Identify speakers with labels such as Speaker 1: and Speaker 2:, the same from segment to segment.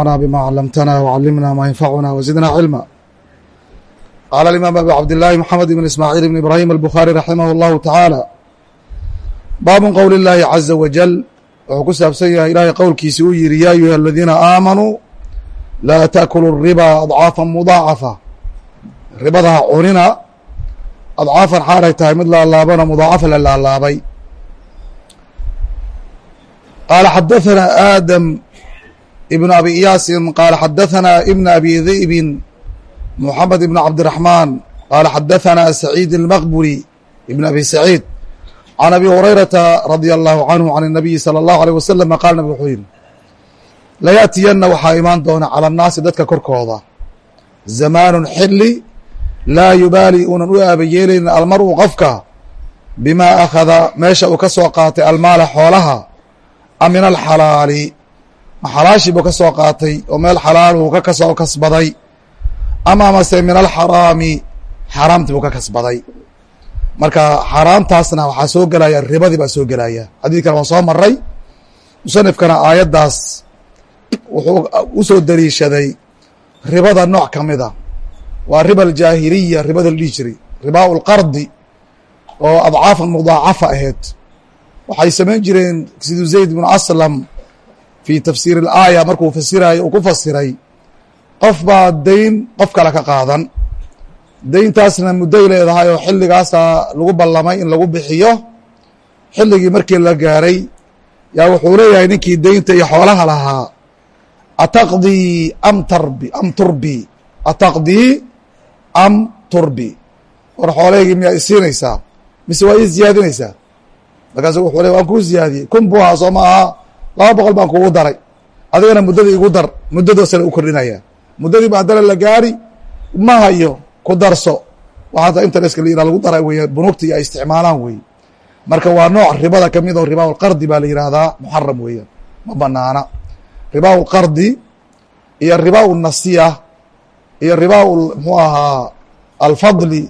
Speaker 1: na bma clamtna wcalimna ma ynfacuna wzidna cilma qaala alimaam abu cabdillaahi mxamed ibn ismaaciil ibn ibrahim albukhari raximah اllahu tacaala baabu qowl اllahi caza wajal wuxuu ku saabsan yahay ilaahay qowlkiisi uu yihi ya ayuha aladiina aamanuu laa taakulu riba adcaafa mudaacafa ribadaha cunina adcaafan xaalay tahay mid laalaabana mudaacafa la laalaabay qaala xadaana aadam بن أbي إyاasin qال xadaثna iبن أbي ذئب محamed بن cabدiرحمن qال xadaثna سعيid المqبري بن أbي سعيid عن أbي هurayرaةa رadي الله عنه عن النبي صلى الله عليه وسلم qال nabg wuxuu yihi layaأtiyana waxaa imaan doona calى الnaasi dadka korkooda زamaanu xili laa yubaali unan u aabayeelaynin almarءu qofka bima أkhada meesha uu ka soo qaatay almaala xoolaha a min الxalaali ma xalaashii buu ka soo qaatay oo meel xalaal uu ka soo kasbaday. Ama amase min alxaraami xaaraamtii buu ka kasbaday. Marka xaaraamtaasna waxaa soo gelaya ribadii baa soo gelaya xadiidkan waa soo maray musanifkana aayaddaas wuxuu u soo daliishaday ribada nooc ka mida waa riba aljaahiliya ribada la dhihi jiray. Ribaa lqardi oo adcaafan mudaacafa ahayd. Waxay samayn jireen siduu zayd bnu aslam fi tafsiir اlaaya markuu fasiraayo uu ku fasiray qof baa dayn qof kale ka qaadan. Dayntaasna mudday leedahay oo xilligaasaa lagu ballamay in lagu bixiyo. Xilligii markii la gaaray yaa wuxuu leeyahay ninkii daynta iyo xoolaha lahaa ataqdii am tarbi am turbi ataqdii am turbi. War xoolahaygii miyaa isiinaysaa mise waa ii ziyaadinaysaa? Markaasu wuxuu le waan kuu ziyaadiyey kun buu soo ma aha laba boqol baan kugu daray. Adigana muddadii igu dar muddadaasana u kordhinaya. Muddadii ba haddana la gaari ma hayo ku darso. Waxaata interestka la lagu dara weya bunugti ay isticmaalaan wey marka waa nooc ribada ka mid oo ribaa lqardi baa la yihahdaa muxaram weeyaan ma banaana. Ribaa lqardi iyo ribaa nasiya iyo ribaa mxuu ahaa alfadli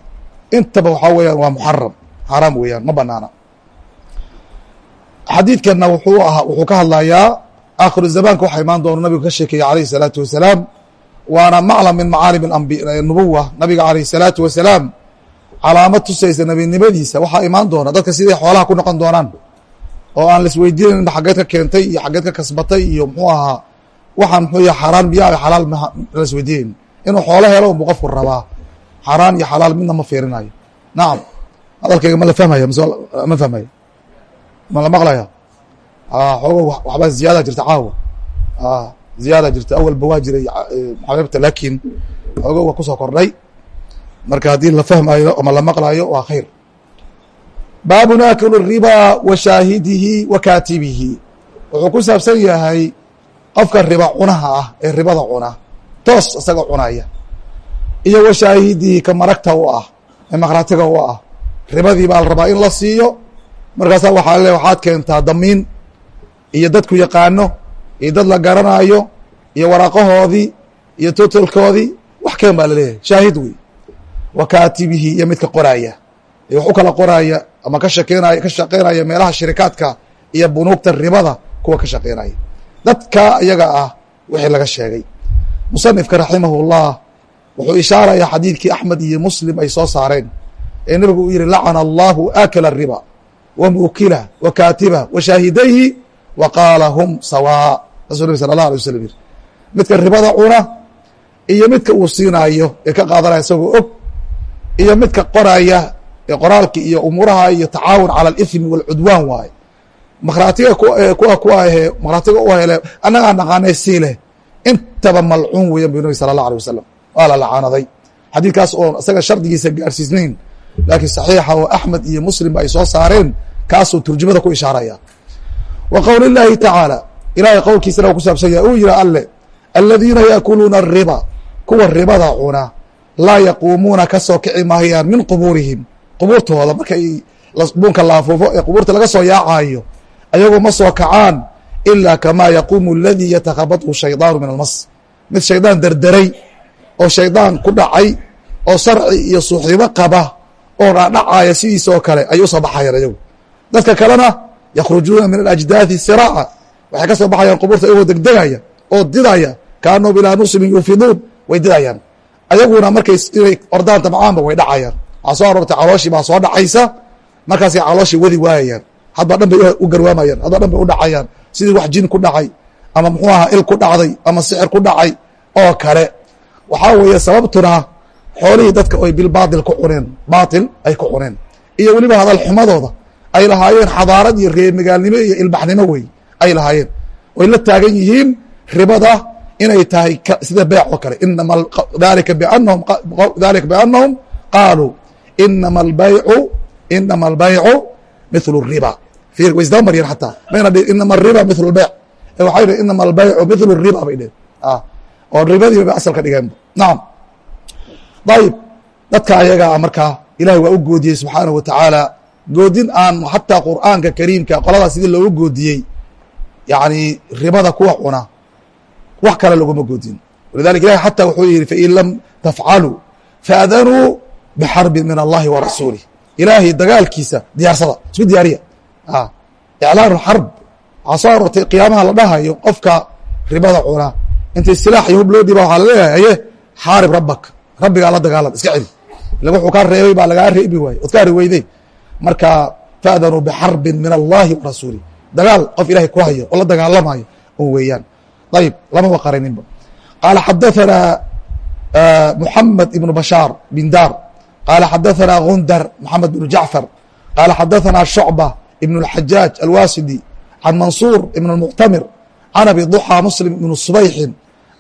Speaker 1: intaba waxaa weeyaan waa muxaram xaaraam weeyaan ma banaana xadiidkanna wuxuu ahaa wuxuu ka hadlayaa aakhiru zamaanka waxaa imaan doona nabigu ka sheekeeye alayhi الsalaatu wasalaam waana maclam min macaalim nubuwa nabiga alayh الsalaatu wasalaam calaamad tusaysa nebinimadiisa waxaa imaan doona dadka siday xoolaha ku noqon doonaan oo aan laisweydiinayn xaggeed ka keentay iyo xaggeed ka kasbatay iyo muxuu ahaa waxaan muxuu yaha xaaraan biya xalaal laisweydiinayn inuu xoolo helo unbu qofku rabaa xaaraan iyo xalaal midna ma fiirinayo nacam hadalkayga ma la fahmaya mise ma fahmaya ma la maqlaya xoogo waxbaa ziyaada jirta caawa. Ziyaada jirta awalba waa jiray xabeebta laakiin xoogo waa ku soo kordhay marka haddii la fahmayo ama la maqlayo waa khayr. Baabun akilu الriba wa shaahidihi wa kaatibihi. Wuxuu ku saabsan yahay qofka riba cunaha ah ee ribada cuna toos isaga cunaya. Iyo wa ka maragta u ah ee maqraatiga u ah. Ribadii baa la rabaa in la siiyo markaasaa waxaa le waxaad keentaa damiin iyo dadku yaqaano iyo dad la garanayo iyo waraaqahoodii iyo totalkoodii wax keen baa la leeyahay shaahid wey wa kaatibihi iyo midka qoraaya. Ee wax u kala qoraaya ama ka shaqeynaya ka shaqeynaya meelaha shirikaadka iyo bunuugta ribada kuwa ka shaqeynaya dadka iyaga ah wixii laga sheegay. Musanifka raximahullah wuxuu ishaaraya xadiidkii axmed iyo muslim ay soo saareen. Ee nebigu uu yihi lacana allahu aakila riba wa muukila wa kaatiba wa shaahidayhi wa qaala hum sawaa. Saasuu nabig sala allah alay waslam yiri midka ribada cuna iyo midka uu siinaayo ee ka qaadanaya isagoo og iyo midka qoraya ee qoraalki iyo umuuraha iyo tacaawun cala alithmi walcudwaan waaye. Makhraatiga kuwa ku ahee makhraatiga u hele annagaa naqaanay sii leh intaba malcuun weeyan bu nabi sala allah alay wasalam waa la lacaanaday xadiidkaas oo isaga shardigiisa gaarsiisnayn laakiin saxiixa oo axmed iyo muslimba ay soo saareen kaasuu turjumada ku ishaaraya wa qowl اllaahi tacaala ilahay qowlkiisana u ku saabsan yahay uu yihi alle aladiina yaakuluuna الriba kuwa ribada cuna laa yaquumuuna ka soo kici maayaan min qubuurihim qubuurtooda markay buunka la afuufo ee qubuurta laga soo yaacayo ayagoo ma soo kacaan ilaa kamaa yaquumu aladii yatakhabathu shaydaanu min almas mid shaydaan derderay oo shaydaan ku dhacay oo sarci iyo suuxdimo qaba oo dhaadhacaya sidiisa oo kale ayay u soo baxayaan ayagu dadka kalena yakhrujuuna min alajdaadi siraaca. Waxay ka soo baxayaan qubuurta iyagoo degdegaya oo didaya. Kaanahum ilaa nusbin yuufiduun way didayaan. Ayaguna markay inay ordaan tabcaanba way dhacayaan. Waxaa soo aroortay calooshii baa soo dhacaysa markaasay calooshii wadi waayayaan. Hadba dhan bay u garwaamayaan hadba dhan bay u dhacayaan. Sidii wax jin ku dhacay ama muxuu ahaa il ku dhacday ama sixir ku dhacay oo kale. Waxaa weeye sababtuna xoolihii dadka oy bilbaatil ku cuneen baatil ay ku cuneen. Iyo weliba hadal xumadooda ay lahaayeen xadaarad iyo reemagaalnimo iyo ilbaxnimo wey ay lahaayeen. Oy la taagan yihiin ribada inay tahay sida beec oo kale inama dalika biannahum qaaluu inama albaycu inama albaycu mithlu riba. Way isdaba maryan xataa mayna dhihin inama ariba mithlu lbeyc waxay dhihin inama albaycu mithlu riba bay dhihin oo ribadiiba bay asal ka dhigeenba nacam dayib. Dadka ayagaa markaa ilahay waa u goodiyey subxaanahu wa tacaala goodin aan xataa qur'aanka kariimka qoladaa sidii loogu goodiyey yani ribada kuwa cuna wax kale laguma goodin. Walidalika ilahi xataa wuxuu yihi fain lam tafcaluu faadanuu bixarbin min allahi wa rasuulih ilaahay dagaalkiisa diyaarsada isku diyaariya. Iclaan xarb. Waxaa soo qiyaamaha la dhahayo qofka ribada cuna. Intay silaax iyo loo dhiiba waxaa la leeyahay aye xaarib rabbak rabbigaa la dagaalan iska celi ila wuxuu kaa reebay baa lagaa reebi waaye ood ka hari weyday marka faadanuu bixarbin min allahi wa rasuulih dagaal qof ilahay ku hayo oo la dagaalamayo un weeyaan ayib lamaba qaraninba qaala xadaثana muxamed ibn bashaar bin dar qaala xadaثana gundar moxamed bn jacfar qaala xadaثana shucba ibn اlxajaaj alwasidi can mansuur ibn اlmuctamir can abi duxى muslim ibn subayxin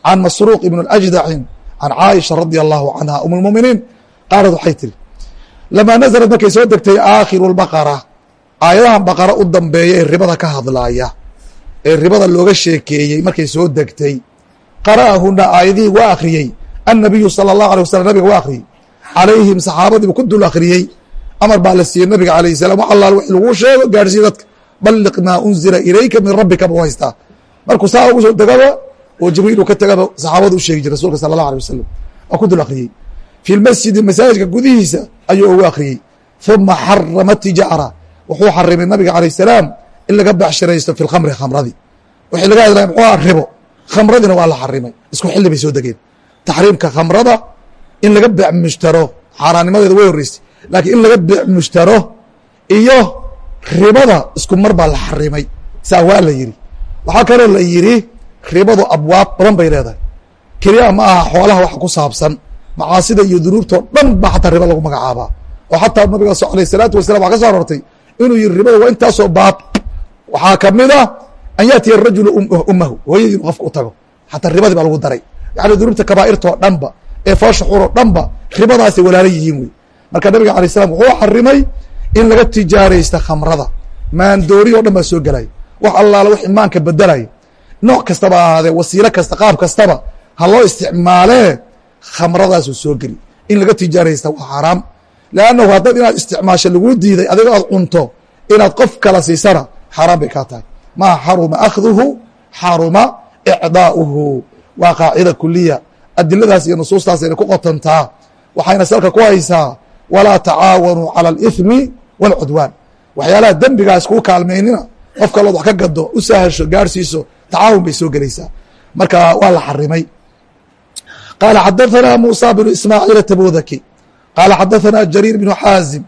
Speaker 1: can masruuq ibn اlأjdacin can caaisha radi allahu canha um اlmuminiin qaalad waxay tiri lamaa nazlad markay soo degtay aakhiru اlbaqara aayadahan baqara u dambeeya ee ribada ka hadlaaya ee ribada looga sheekeeyey markay soo degtay qara'ahuna aayadihii waa akhriyey annabiyu sala allahu alay wasalam nabiga waa akhriyey calayhim saxaabadiibu ku dul akhriyey amar baa la siiyey nabiga alayh salam wax allaal wix laguu sheego gaadhsiiye dadka oo jibriilu ka tegaba saxaabadu u sheegi jiray rasulka alay wasalam waa ku dul akhriyey fi lmasjidi masaajidka gudihiisa ayuu ugu akhriyey uma xarama tijaara. Wuxuu xarimay nabiga alayh salaam in laga becshiraysto fi lkhamri khamradii wixii laga hadlaya muxuu aha ribo khamradina waa la xarimay isku xilli bay soo degeen. Taxriimka khamrada in laga bec mushtaro xaaraannimadeeda way horreysay. Laakiin in laga bec mushtaro iyo ribada isku mar baa la xarimay saa waa la yidhi. Waxaa kaloo la yidhi ribadu abwaab badan bay leedahay. Keliya ma aha xoolaha wax ku saabsan. Macaasida iyo dunuubtao dhan baa xataa riba lagu magacaabaa. Oo xataa nabiga alayh salaatu wasalam waa ka so arortay inuu yihi ribada waa intaasoo baab. Waxaa ka mid a an yaatiya rajulu ummahu. Hooyadii inu qofka u tago. Xataa ribadii baa lagu daray. Yani dunuubta kabaa'irtoo dhanba ee foosha dhanba ribadaasay walaala yihiin wey. Marka nabiga alay salam wuxuu xarimay in laga tijaaraysta khamrada. Maandoori o dhan baa soo gelaya wax allaala wax imaanka bedelaya nooc kastaba ahaadee wasiilo kasta qaab kastaba ha loo isticmaalee khamradaasuu soo geli. In laga tijaaraysta waa xaaraam lannahu haddaad inaad isticmaasho laguu diiday adigo aad cunto inaad qof kala siisana xaaraan bay kaa tahay. Maa xaruma akhduhu xaruma icdaa'uhu. Waa qaacida kuliya adiladaas iyo nusuustaasayna ku qotontaa waxayna salka ku haysaa walaa tacaawanuu cala alithmi wاlcudwaan waxyaalaha dembigaas kuu kaalmaynina qof kalood wax ka gado u sahasho gaarhsiiso tacaawun bay soo gelaysaa marka waa la xarimay qaala xadaثana musa bnu ismaaciil tabudaki qaala xadaثana jariir bnu xaazim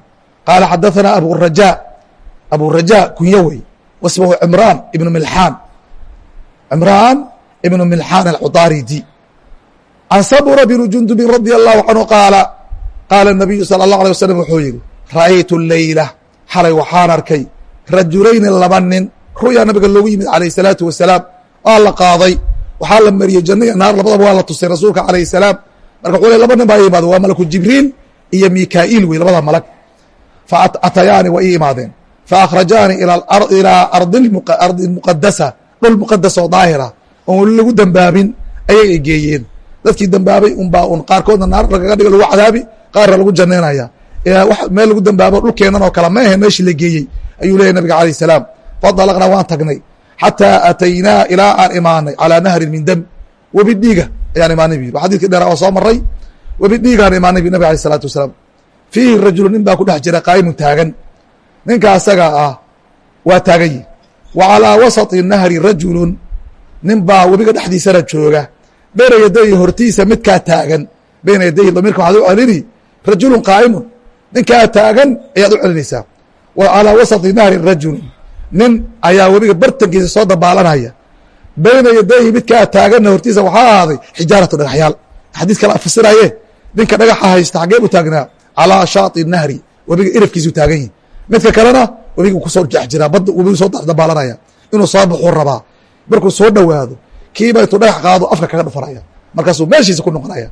Speaker 1: qaala xadaثana aburaja aburaja kunyo wey wasmahu cimraan ibnu milxaan cimraan ibnu milxaan alcudaaridi can sabura bni jundubin radi allahu canhu qaala qaala الnabiyu salى اlه alيه waslm wuxuu yihi ra'aytu leyla xalay waxaan arkay rajulayni laba nin ru'yaa nabiga loogu yimid alayh الsalaatu wasalaam waa la qaaday. Waxaa la mariyey janna iyo naar labadaba waa la tusay rasuulka alayh الsalaam marka wuxuu le laba nin baa i imaade waa malaku jibriil iyo mikaa'iil wey labada malag fa atayaani waa ii imaadeen. Fa akhrajaani ilaa ardi muqadasa dhul muqadas oo daahira oon lagu dembaabin ayay ay geeyeen. Dadkii dembaabay unbaa un qaarkoodna naar lagaga dhigo lagu cadaabi qaarna lagu janaynaya meel lagu dembaabo dhulkeennan oo kale ma ahe meeshii la geeyey ayuu leyahy nabiga alayh salaam. Fadalaqnaa waan tagnay xataa ataynaa ilaa aan imaanay calaa nahrin min dam. Webi dhiiga ayaan imaanay bu xadidkii dheera oo soo maray webi dhiigaan imaanay bu nabig alay isalaatu wasalaam. Fiihi rajulu nin baa ku dhex jira qaa'imun taagan. Ninka asaga ah waa taagan yihi wa calaa wasati nahri rajulun nin baa webiga dhexdiisana jooga. Beyna yadayhi hortiisa midkaa taagan. Beyna yadayhi damiirka waxaad u celini rajulun qaa'imun. Ninkaa taagan ayaad u celinaysaa. Wa calaa wasati nahri rajul nin ayaa webiga bartankiisa soo dabaalanaya. Beyna yadayhi midkaa taaganna hortiisa waxaa ahaaday xijaaratu dhagaxyaal. Xadiis kala fasiraye ninka dhagaxa haysta xaggee u taagnaa calaa shaati nahri. Webiga irafkiisu taagan yihi midka kalena webiga ku soo jex jiraa badda webigu soo dabaalanaya. Inuu soo baxuu rabaa. Markuu soo dhowaado kiiba dhagax qaado afka kaga dhufanaya markaasuu meeshiisa ku noqonaya.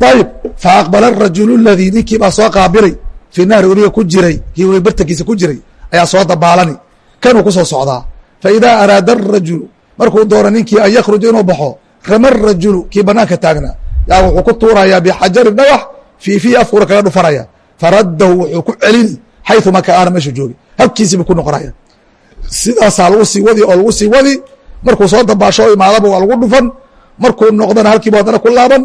Speaker 1: Ayib faaqbala rajulu ladii ninkii baa soo qaabilay fii nahri webiga ku jiray kii webiga bartankiisa ku jiray ayaa soo dabaalani. Kanuu ku soo socdaa faidaa araada arajulu markuu doono ninkii an yakhruja inuu baxo rama rajulu kii banaanka taagna. Yaa wuxuu ku tuurayaa bixajarin dhagax fii fii afkuna kaga dhufanaya faraddahu wuxuu ku celini xayثuma kaana meeshu joogi. Halkiisiibu ku noqonaya. Sidaasaa lagu sii wadi oo lagu sii wadi markuu soo dabaasho imaadaba waa lagu dhufan markuu noqdana halkiibu haddana ku laaban.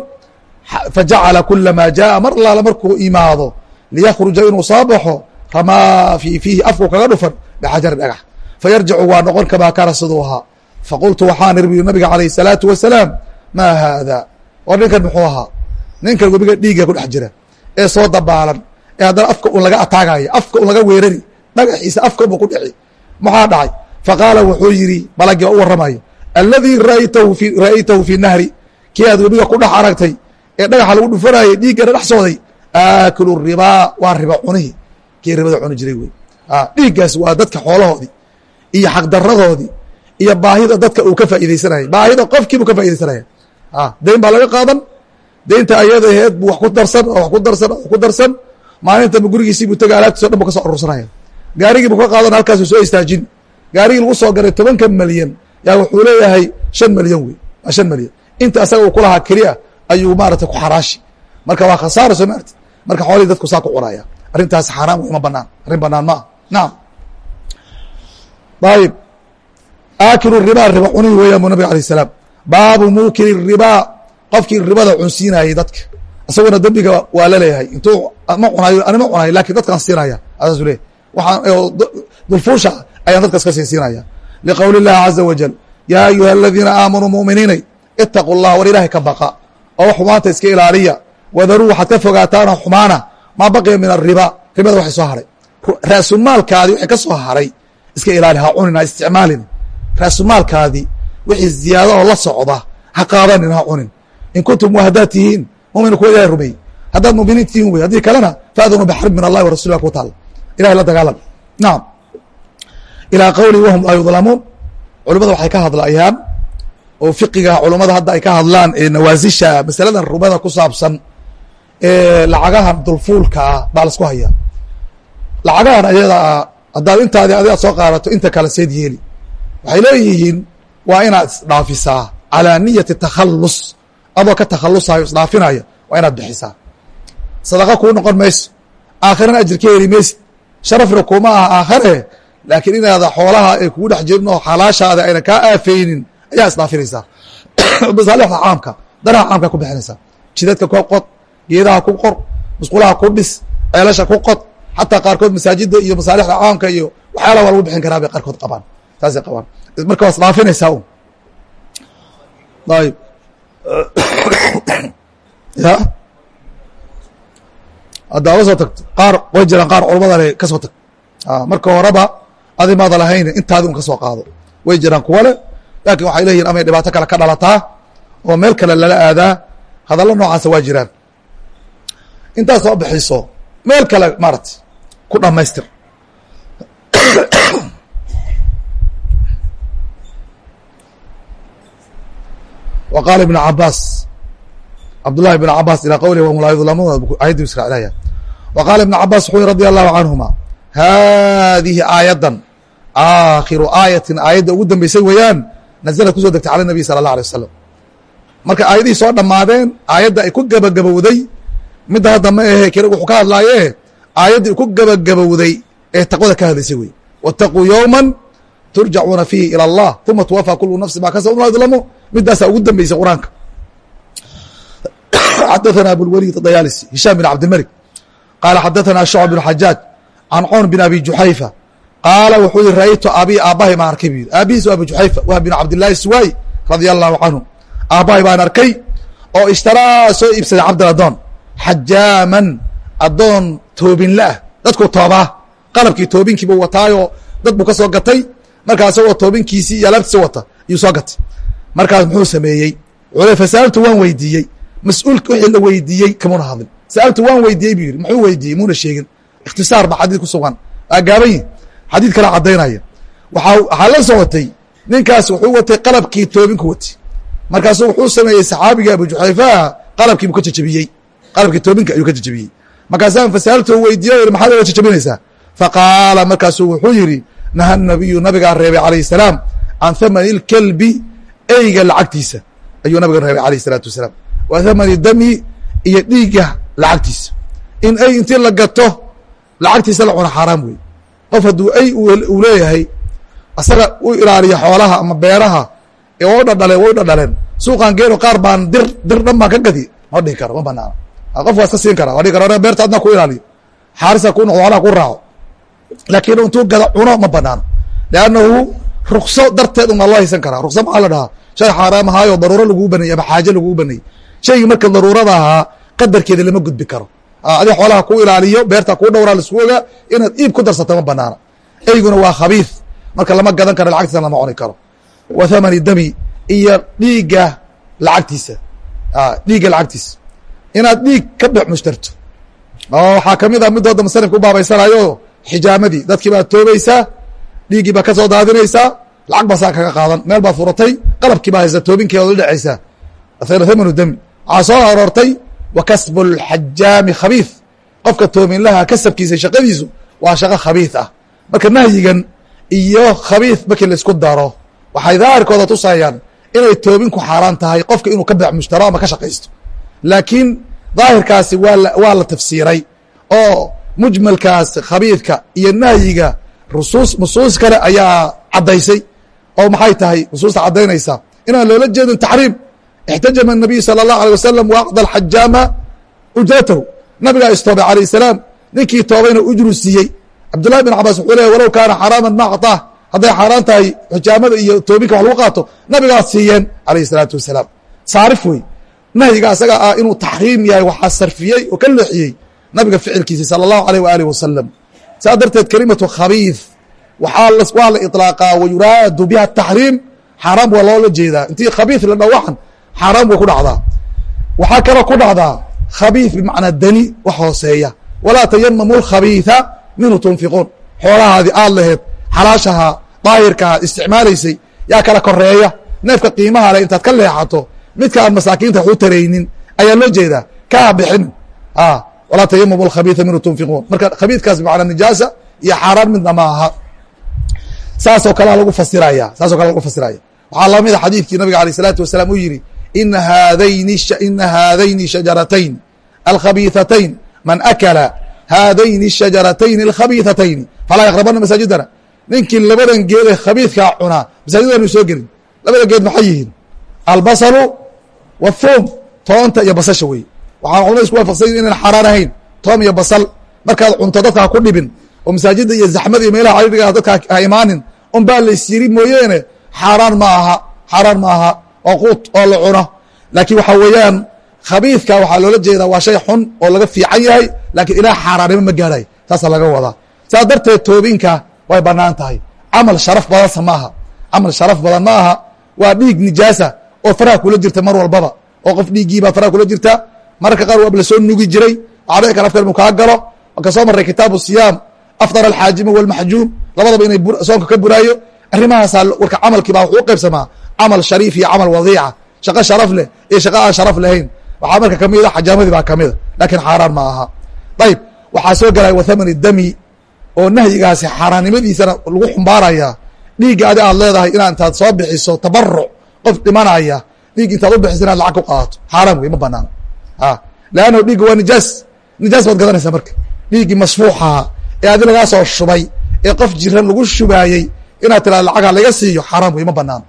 Speaker 1: Fajacala kulamaa jaءa mar allaala markuu imaado liyakhruja inuu soo baxo ramaa fii fiihi afku kaga dhufan bixajarin dhagax fayarjicu waa noqon kamaa kaana siduu ahaa faqultu waxaan irbiyu nabiga calayh الsalaatu wasalaam maa haada war ninkan muxuu ahaa ninkan webiga dhiiga ku dhex jira ee soo dabaalan ee haddana afka un laga ataagaya afka un laga weerari dhagaxiisa afka unba ku dhici maxaa dhacay faqaala wuxuu yidhi malagii u warramayo alladii ra'aytahu fii nahri kii aad webiga ku dhex aragtay ee dhagaxa lagu dhufanayay dhiiggana dhex socday aakilu ribaa waa riba cunihi kii ribada cuni jiray wey. Dhiiggaas waa dadka xoolahoodii iyo xaqdaradoodii iyo baahida dadka uu ka faa'iidaysanayay. Baahida qofkiibuu ka faaidaysanaya dayn baa laga qaadan. Daynta ayada aheed bu wax ku darsan wax ku darsan wax ku darsan. Maalintaba gurigiisii buu taga alaabtiis o dhan bu ka soo arursanaya gaarigii bu ka qaadan halkaasu soo istaajin. Gaarigii lagu soo garay tobanka malyan yaa wuxuu leeyahay shan malyan wey. Waa shan malyan inta asaga uu kulahaa keliya ayuu maarata ku xaraashi. Marka waa khasaara soo maarti marka xoolihii dadku saa ku cunaya. Arrintaas xaaraan wey ma banaan. Arrin banaan maa nacam ayib aakilu ribaa riba cunihi weeyaan bu nabig alayh salaam. Baabu muukili ribaa qofkii ribada cunsiinayay dadka. Isaguna dembiga waa la leeyahay. Intuu ma cunayo anima cunayo laakiin dadkaan siinaya asaasu leeyahy waxaan dulfuusha ayaan dadkas ka sii siinaya liqowli اllahi caza wajal yaa ayuha aladiina aamanuu mu'miniinay itaqu llah war ilaahay ka baqa. Oo xumaanta iska ilaaliya wadaruu waxaad ka fogaataana xumaana maa baqiya min ariba ribada waxay soo haray. Raasumaalkaadii waxay ka soo haray iska ilaali ha cunin ha isticmaalin. Raasumaalkaadii wixii ziyaado oo la socda ha qaadanin ha cunin. In kuntum haddaad tihiin mumin kuwa ilahay rumeeyey haddaad muminiin tihiin wey haddii kalena faadunuu bixarb min allahi wa rasulillah ku taala ilahay la dagaalam. Nacam ilaa qowli wahum laa yudlamuun. Culimada waxay ka hadlayaan oo fiqiga culummada hadda ay ka hadlaan ee nawaasisha masaladan rumada ku saabsan lacagahan dulfuulka ah baa la isku hayaa. Lacagahan ayada ah haddaad intaadi adigaad soo qaadato inta kale seed yeeli. Waxay leeyihiin waa inaad isdhaafisaa calaa niyati takhallus. Adoo ka takhalusayo isdhaafinaya waa inaad bixisaa. Sadaqa kuu noqon mayso. Aakhirana ajir ka heli maysid sharafna kuma aha aakhare laakiin inaada xoolaha ay kugu dhex jirin oo xalaashaada ayna kaa aafeynin ayaa isdhaafinaysaa. Masaalixda caamka danaha caamka ku bixinaysaa. Jidadka ku qod geedaha ku qor musqulaha ku dhis ceelasha ku qod xataa qaarkood masaajida iyo masaalixda caamka iyo waxyaalaha waa lagu bixin karaa bay qaarkood qabaan. Saasay qabaan. Marka waa isdhaafinaysaa un ayb ya? Haddaa la soo tagto qaar way jiraan qaar culamada le ka tag. Marka horeba adi maada lahayne intaadi un ka qaado. Way jiraan kuwa le laakin waxay leeyihiin amay dhibaato kale ka dhalataa oo meel kale lala aadaa. Hadallo noocaasa waa jiraan intaad soo bixiso meel kale maarata ku dhamaystir wa qaala ibn cabaas cabdullahi ibn cabaas ilaa qowlihi wahum laa yudlamuuna ayaddu israacilaya wa qaala ibn cabaas wuxuu yihi radi allahu canhuma haadihi aayaddan aakhiru ugu dambeysay weeyaan nazalad ku soo degtay cala nabiy sala allah alay marka aayadihii soo dhammaadeen aayadda ay ku gebagabowday midda hadda ma ahe eh, k wuxuu ka hadlaaye aayaddii ku gabagabowday ee taqwada ka hadlaysay wey wataquu yowman turjacuuna fiihi ila allah uma tuwafa kulu nafsi ma kasabtum ydlamu midaasaa ugu dambaysa qur'aanka. Xadaثna abulwelid dayaalis hishaam bin cabdilmalik. Qaala xadaثna shucb bn xajaaj can cown bin abi juxayfa qaala wuxuu yihi ra'aytu abii aabbahay maan arkay? Bu yii aabihiis abi juxayfa wah bin cabdillaahi suwaay radia allahu canhu. Aabbahay baan arkay oo ishtaraa soo iibsaday cabdan adoon xajaaman addoon toobinla ah dadku toobaa qalabkii toobinkiibuu wataayoo dad buu ka soo gatay markaa isagoo toobinkiisii iyo alaabtiisi wata iyuu soo gatay markaas muxuu sameeyey wuxuu fasaaltu waan weydiiyey mas'uulka wixii la weydiiyey kamuna hadlin saaltu waan weydiiyey buu yidhi muxuu weydiiyey muuna sheegin ikhtisaar ba xadiid ku sugan waa gaaban yihiin xadiid kala caddaynaya waaa waxaa la socotay ninkaas wuxuu watay qalabkii toobinku watay markaasuu wuxuu sameeyey saxaabiga abu juxayfaha qalabkiibu ka jajabiyey qalabkii toominka ayuu ka jijibiyey. Markaasaan fasaalto weydiiya maxaad oga jijabinaysaa faqaala markaasuu wuxuu yidhi naha nabiyu nabigaa reebay calayh salaam can thamani اlkelbi eyga lacagtiisa. Ayuu nabiga reebay calayh salaatu wasalaam. Wa thamani dami iyo dhiigga lacagtiisa. In ey intii la gato lacagtiisa la cuno xaaraam wey qof hadduu ey uu leeyahay asaga u ilaaliya xoolaha ama beeraha ee way dhadhaleen way dhadhaleen. Suuqaan geeno qaar baan dir dir dhan baan ka gadi ma dhihi karo ma banaana qof waa iska siin kara waa dhihi kara beerta adna ku ilaaliyo xaarisa ku noqdo xoolaha ku raaco laakiin intuu gada cuno ma banaano leannahu rukso darteed un waa loo haysan karaa rukso maxaa la dhahaa shay xaaraam ahaayo daruuro laguu baneeyey ama xaaje laguu baneeyey shaygii marka daruurada ahaa qadarkeeda lama gudbi karo adi xoolaha ku ilaaliyo beerta kuu dhowraa la isku ogaa inaad iib ku darsato ma banaana eyguna waa khabiif marka lama gadan karo lacagtiisa lama cuni karo wa thamani dami iyo dhiigga lacagtiisa dhiigga lacagtiisa inaad dhiig ka dhex mushtarto. Oo waxaa ka mid a midooda musanifka u baabaysanayo xijaamadii dadkii baad toobaysaa dhiiggii baad ka soo daadinaysaa lacag baa saa kaga qaadan meel baad furatay qalabkii baa haysa toobinkeeda la dhecaysaa thamanu dami. Waxaa soo aroortay wa kasbu lxajaami khabiif qofka toominlaha kasabkiisa shaqadiisu waa shaqo khabiif ah. Marka nahyigan iyo khabiif markii la isku daro waxay daahirkooda tusayaan inay toobinku xaaraan tahay qofka inuu ka beec mushtaro ama ka shaqaysto laakiin daahirkaasi waa waa la tafsiiray oo mujmalkaas khabiidka iyo nahyiga rusuus nusuus kale ayaa caddaysay oo maxay tahay nusuusta caddaynaysa inaan loola jeedin taxriim اxtajama الnabiyu salى الlahu alيه wasalam waaqda xajaama ujratahu nabigaa istoobay alayه الsalaam ninkii toobayna ujru siiyey cabdullahi bin cabaas wuxuu leey walow kaana xaraama ma acطaah hadday xaaraan tahay xijaamada iyo toobinka wax lagu qaato nabigaa siiyeen alayh الsalaatu wasalaam saarif wey nahyiga asaga ah inuu taxriim yahay waxaa sarfiyey oo ka leexiyey nabiga ficilkiisi sala allahu aleyh waalih wasalam saas darteed kelimatu khabiid waxaa waa la iطlaaqaa wa yuraadu biha taxriim xaaraam waa loola jeedaa. Intii khabiid la dhawacan xaaraam way ku dhacdaa. Waxaa kaloo ku dhacdaa khabiid bimacnaa deni wax hooseeya. Walaa tayamamu lkhabiida minhu tunfiquun. Xoolahaadii aad laheed xalaashaha daahirkaa isticmaalaysay yaa kala koreeya neefka qiimaha leh intaad ka leexato midka aan masaakiinta wax u taraynin ayaa loo jeedaa kaa bixin walaa tayamamu lkhabiiثa minhu tunfiquun marka khabiidkaas bimacnaa nijaasa iyo xaaraan midna ma aha saasoo kalea lagu fasiraya saasoo kale lagu fasiraya waxaa lamida xadiidkii nabiga alيه الsalaatu wasalaam uu yihi ina haadayni ina haadayni shajaratayn alkhabiiثatayn man akala haadayni الshajaratayn اlkhabiiثatayn falaa yaqrabana masaajidana ninkii labadan geed ee khabiidkaa cunaa masaajidanu soo gelin labada geed maxay yihiin albasalu wاthum toonta iyo basasha wey waxaa culamada isku waafaqsan inaan xaaraan ahayn. Toom iyo basal. Markaad cunto dadka ha ku dhibin oo masaajida iyo zaxmada iyo meelaha cariiriga dadka ha imaanin un laysyiri mooyeene xaaraan ma aha xaaraan ma aha oo quut oo la cuno laakiin waxaa weeyaan khabiidka waxaa loola jeedaa waa shay xun oo laga fiican yahay laakiin ilaa xaaraannimo ma gaarayo saasa laga wadaa. Saas darteed toobinka way bannaan tahay. Camal sharaf badansa ma aha camal sharaf badan ma aha. Waa dhiig nijaasa oo faraha kula jirta mar walbaba oo qof dhiiggiibaa faraha kula jirta. Mararka qaar waaba la soo nugi jiray dhici kara afka inuu kaa galo. Marka soo marray kitaabu siyaam afdar alxaajimu walmaxjuum labadaba inay soonka ka buraayo arrimahaasaa warka camalkii baa wuxuu u qaybsamaa camal shariif iyo camal wadiica. Shaqo sharaf leh iyo shaqo aan sharaf lahayn. Waxaa marka kamida xajaamadii baa kamida laakiin xaaraan ma aha. Ayb waxaa soo galaya wathamani dami oo nahyigaasi xaaraannimadiisana lagu xumbaaraya dhiigga adi aad leedahay intaad soo bixiso tabaruc qof dhimanaya dhiig intaad u bixiso inaad lacag ku qaadato xaaraan wey ma banaano leanno dhiigga waa nijaas. Nijaas baad gadanaysaa marka. Dhiiggii masfuuxaha ee adi lagaa soo shubay ee qof jiran lagu shubaayey inaad tiraado lacagha laga siiyo xaaraan wey ma banaano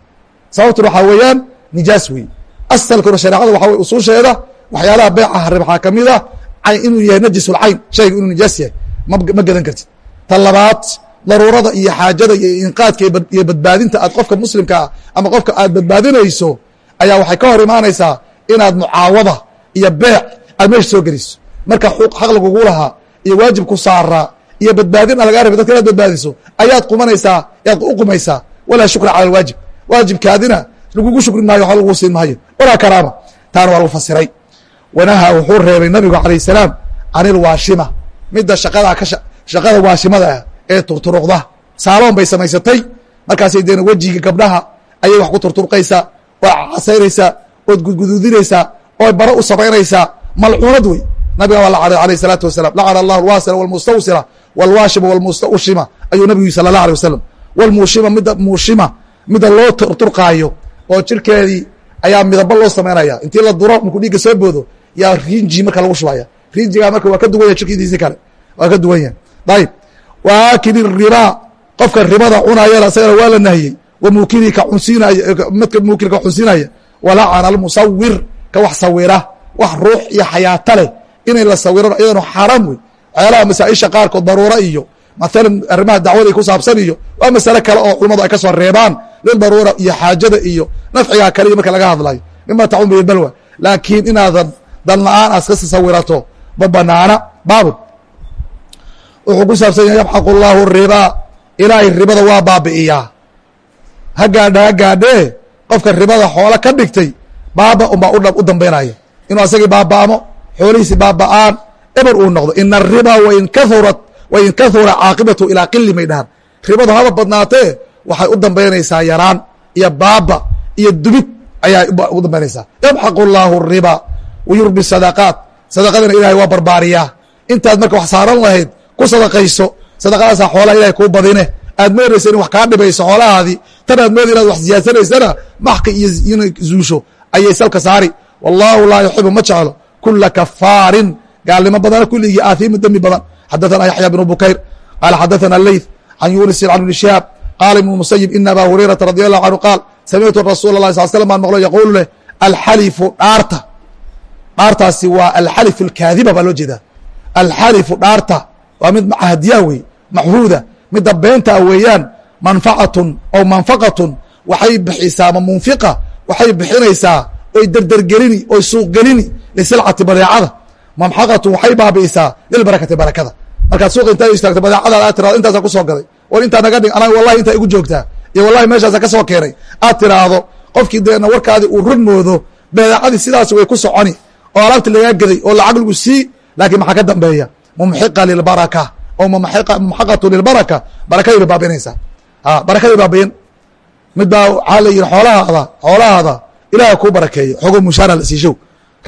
Speaker 1: sababtuna waxaa weeyaan nijaas wey asalkuna shareecada waxa wey usuusheeda waxyaalaha beecaha rib waxaa ka mid a inuu yahay najisulcayn shayga inuu nijaas yahay. Ma gadan kartid. Ta labaad daruurada iyo xaajada iyo inqaadka iyo badbaadinta aad qofka muslimkaa ama qofka aad badbaadinayso ayaa waxay ka hor imaanaysaa inaad mucaawada iyo beec aad meesha soo geliso. Marka xaq lagugu lahaa iyo waajib saaraa iyo badbaadin a lagaa rabay dadka inaad badbaadiso ayaad qumanaysaa ayaad u qumaysaa. Walaa shukra cala alwaajib waajibkaadina lagugu shukri maayo waxba lagu siin maayo. Walaa karaama. Taana waa lagu fasiray. Wanaha wuxuu reebay nabigu calayh salaam can ilwaashima midda shaqadaa ka shaqada waashimada ah ee turturuqda. Saaloon bay samaysatay. Markaasay deena wejiga gabdhaha ayay wax ku turturqaysaa oo casaynaysaa ood gudguduudinaysaa oo bara u samaynaysaa malcuunad wey. Nabiga waa lacnay alayh salaatu wasalam lacana allah alwaasila walmustawsila walwaashima walmustaushima ayuu nabigu sala allah alay wasalam walmuushima midda muushima midda loo turturqaayo oo jirkeedii ayaa midaba loo samaynaya intii la duro markuu dhiigga soo boodo yaa rinji marka lagu shubaya. Rinjigaa marka waa ka duwan yahay jirkidiisi kale. Waa ka duwan yahay ayib wa aakili ribaa qofka ribada cunayana isagana waa la nahiyey wa muukilii ka cunsiinaya midka muukilka cunsiinaya walacana almusawir ka wax sawira wax ruux iyo xayaato leh inay la sawirano iyadana xaaraam wey waxyaalaha masaaisha qaarkood daruura iyo maalan arrimaha dacwada ku saabsan iyo waa masale kale oo culamadu ay ka soo reebaan lildaruura iyo xaajada iyo nafcigaa kale iyo marka laga hadlayo mima tacun bihi balwa laakiin inaadan dan la'aan aad iska sawirato ma banaana baabun wuxuu ku saabsan yahay yamxaqu llahu ribaa ilaahay ribada waa baabi'iyaa. Ha gaadha ha gaadhee qofka ribada xoolo ka dhigtay baaba unbaa u dambaynaya inuu asagii baaba'amo xoolihiisi baaba'aan eber uu noqdo. Ina aribaa wain kaurat wain kahura caaqibatu ilaa qili may dhahan ribadu haba badnaatee waxay u dambaynaysaa yaraan iyo baaba iyo dubid ayaa u dambaynaysaa yamxaqu llahu riba wayurbi sadaqaat. Sadaqadana ilahay waa barbaariyaa. Intaad marka wax saaran lahayd ku sadaqayso. Sadaqadaasaa xoolaha ilahay kuu badine. Aad moodaysa in wax kaa dhibayso xoolahaadii tan aad mooda inaad wax siyaasanaysana maxqi iyo inay zuusho ayay salka saari. Wallahu laa yuxibu ma jeclo kula kafaarin gaalnimo badana kuligii aathimu dembi badan. Xadaثana yaxya bnu bukayr. Qaala xadaثana leyth can yuunisin can ibni shihaab qaala ibn musayib ina aba hurayrata radi allahu canhu qaal samictu rasuula lah sal slm baan maqlo yaquulu leh alxalifu dhaarta. Dhaartaasi waa alxalif alkaadiba baa loo jeedaa. Alxalifu dhaarta waa mid cahdiya wey maxhuuda midda beentaa weeyaan manfacatun aw manfaqatun. Waxay bixisaa ma munfiqa? Waxay bixinaysaa oy derdergelini oy suuqgelini lisilcati badeecada mamxaqatun waxay baabi'isaa lilbarakati barakada. Markaad suuqa intaa istaagto badeecada aad tirado intaasa ku soo gaday. War intaa naga dhig ana wallahi intaa igu joogtaa. Iyo wallahi meeshaasa ka keenay. Aad tiraahdo qofkii deena warkaadii uu run moodo badeecadii sidaas way ku soconi. Oo alaabti lagaa geday oo lacag lagu sii laakiin maxaa ka dambeeya mumxiqa lilbaraka oo mumxaqatu lilbaraka barakadii bay baabiinaysaa barakadii baabiin mid baa waxaa la yihi xoolahaada ilaah kuu barakeeyo xogo mushaara la siishow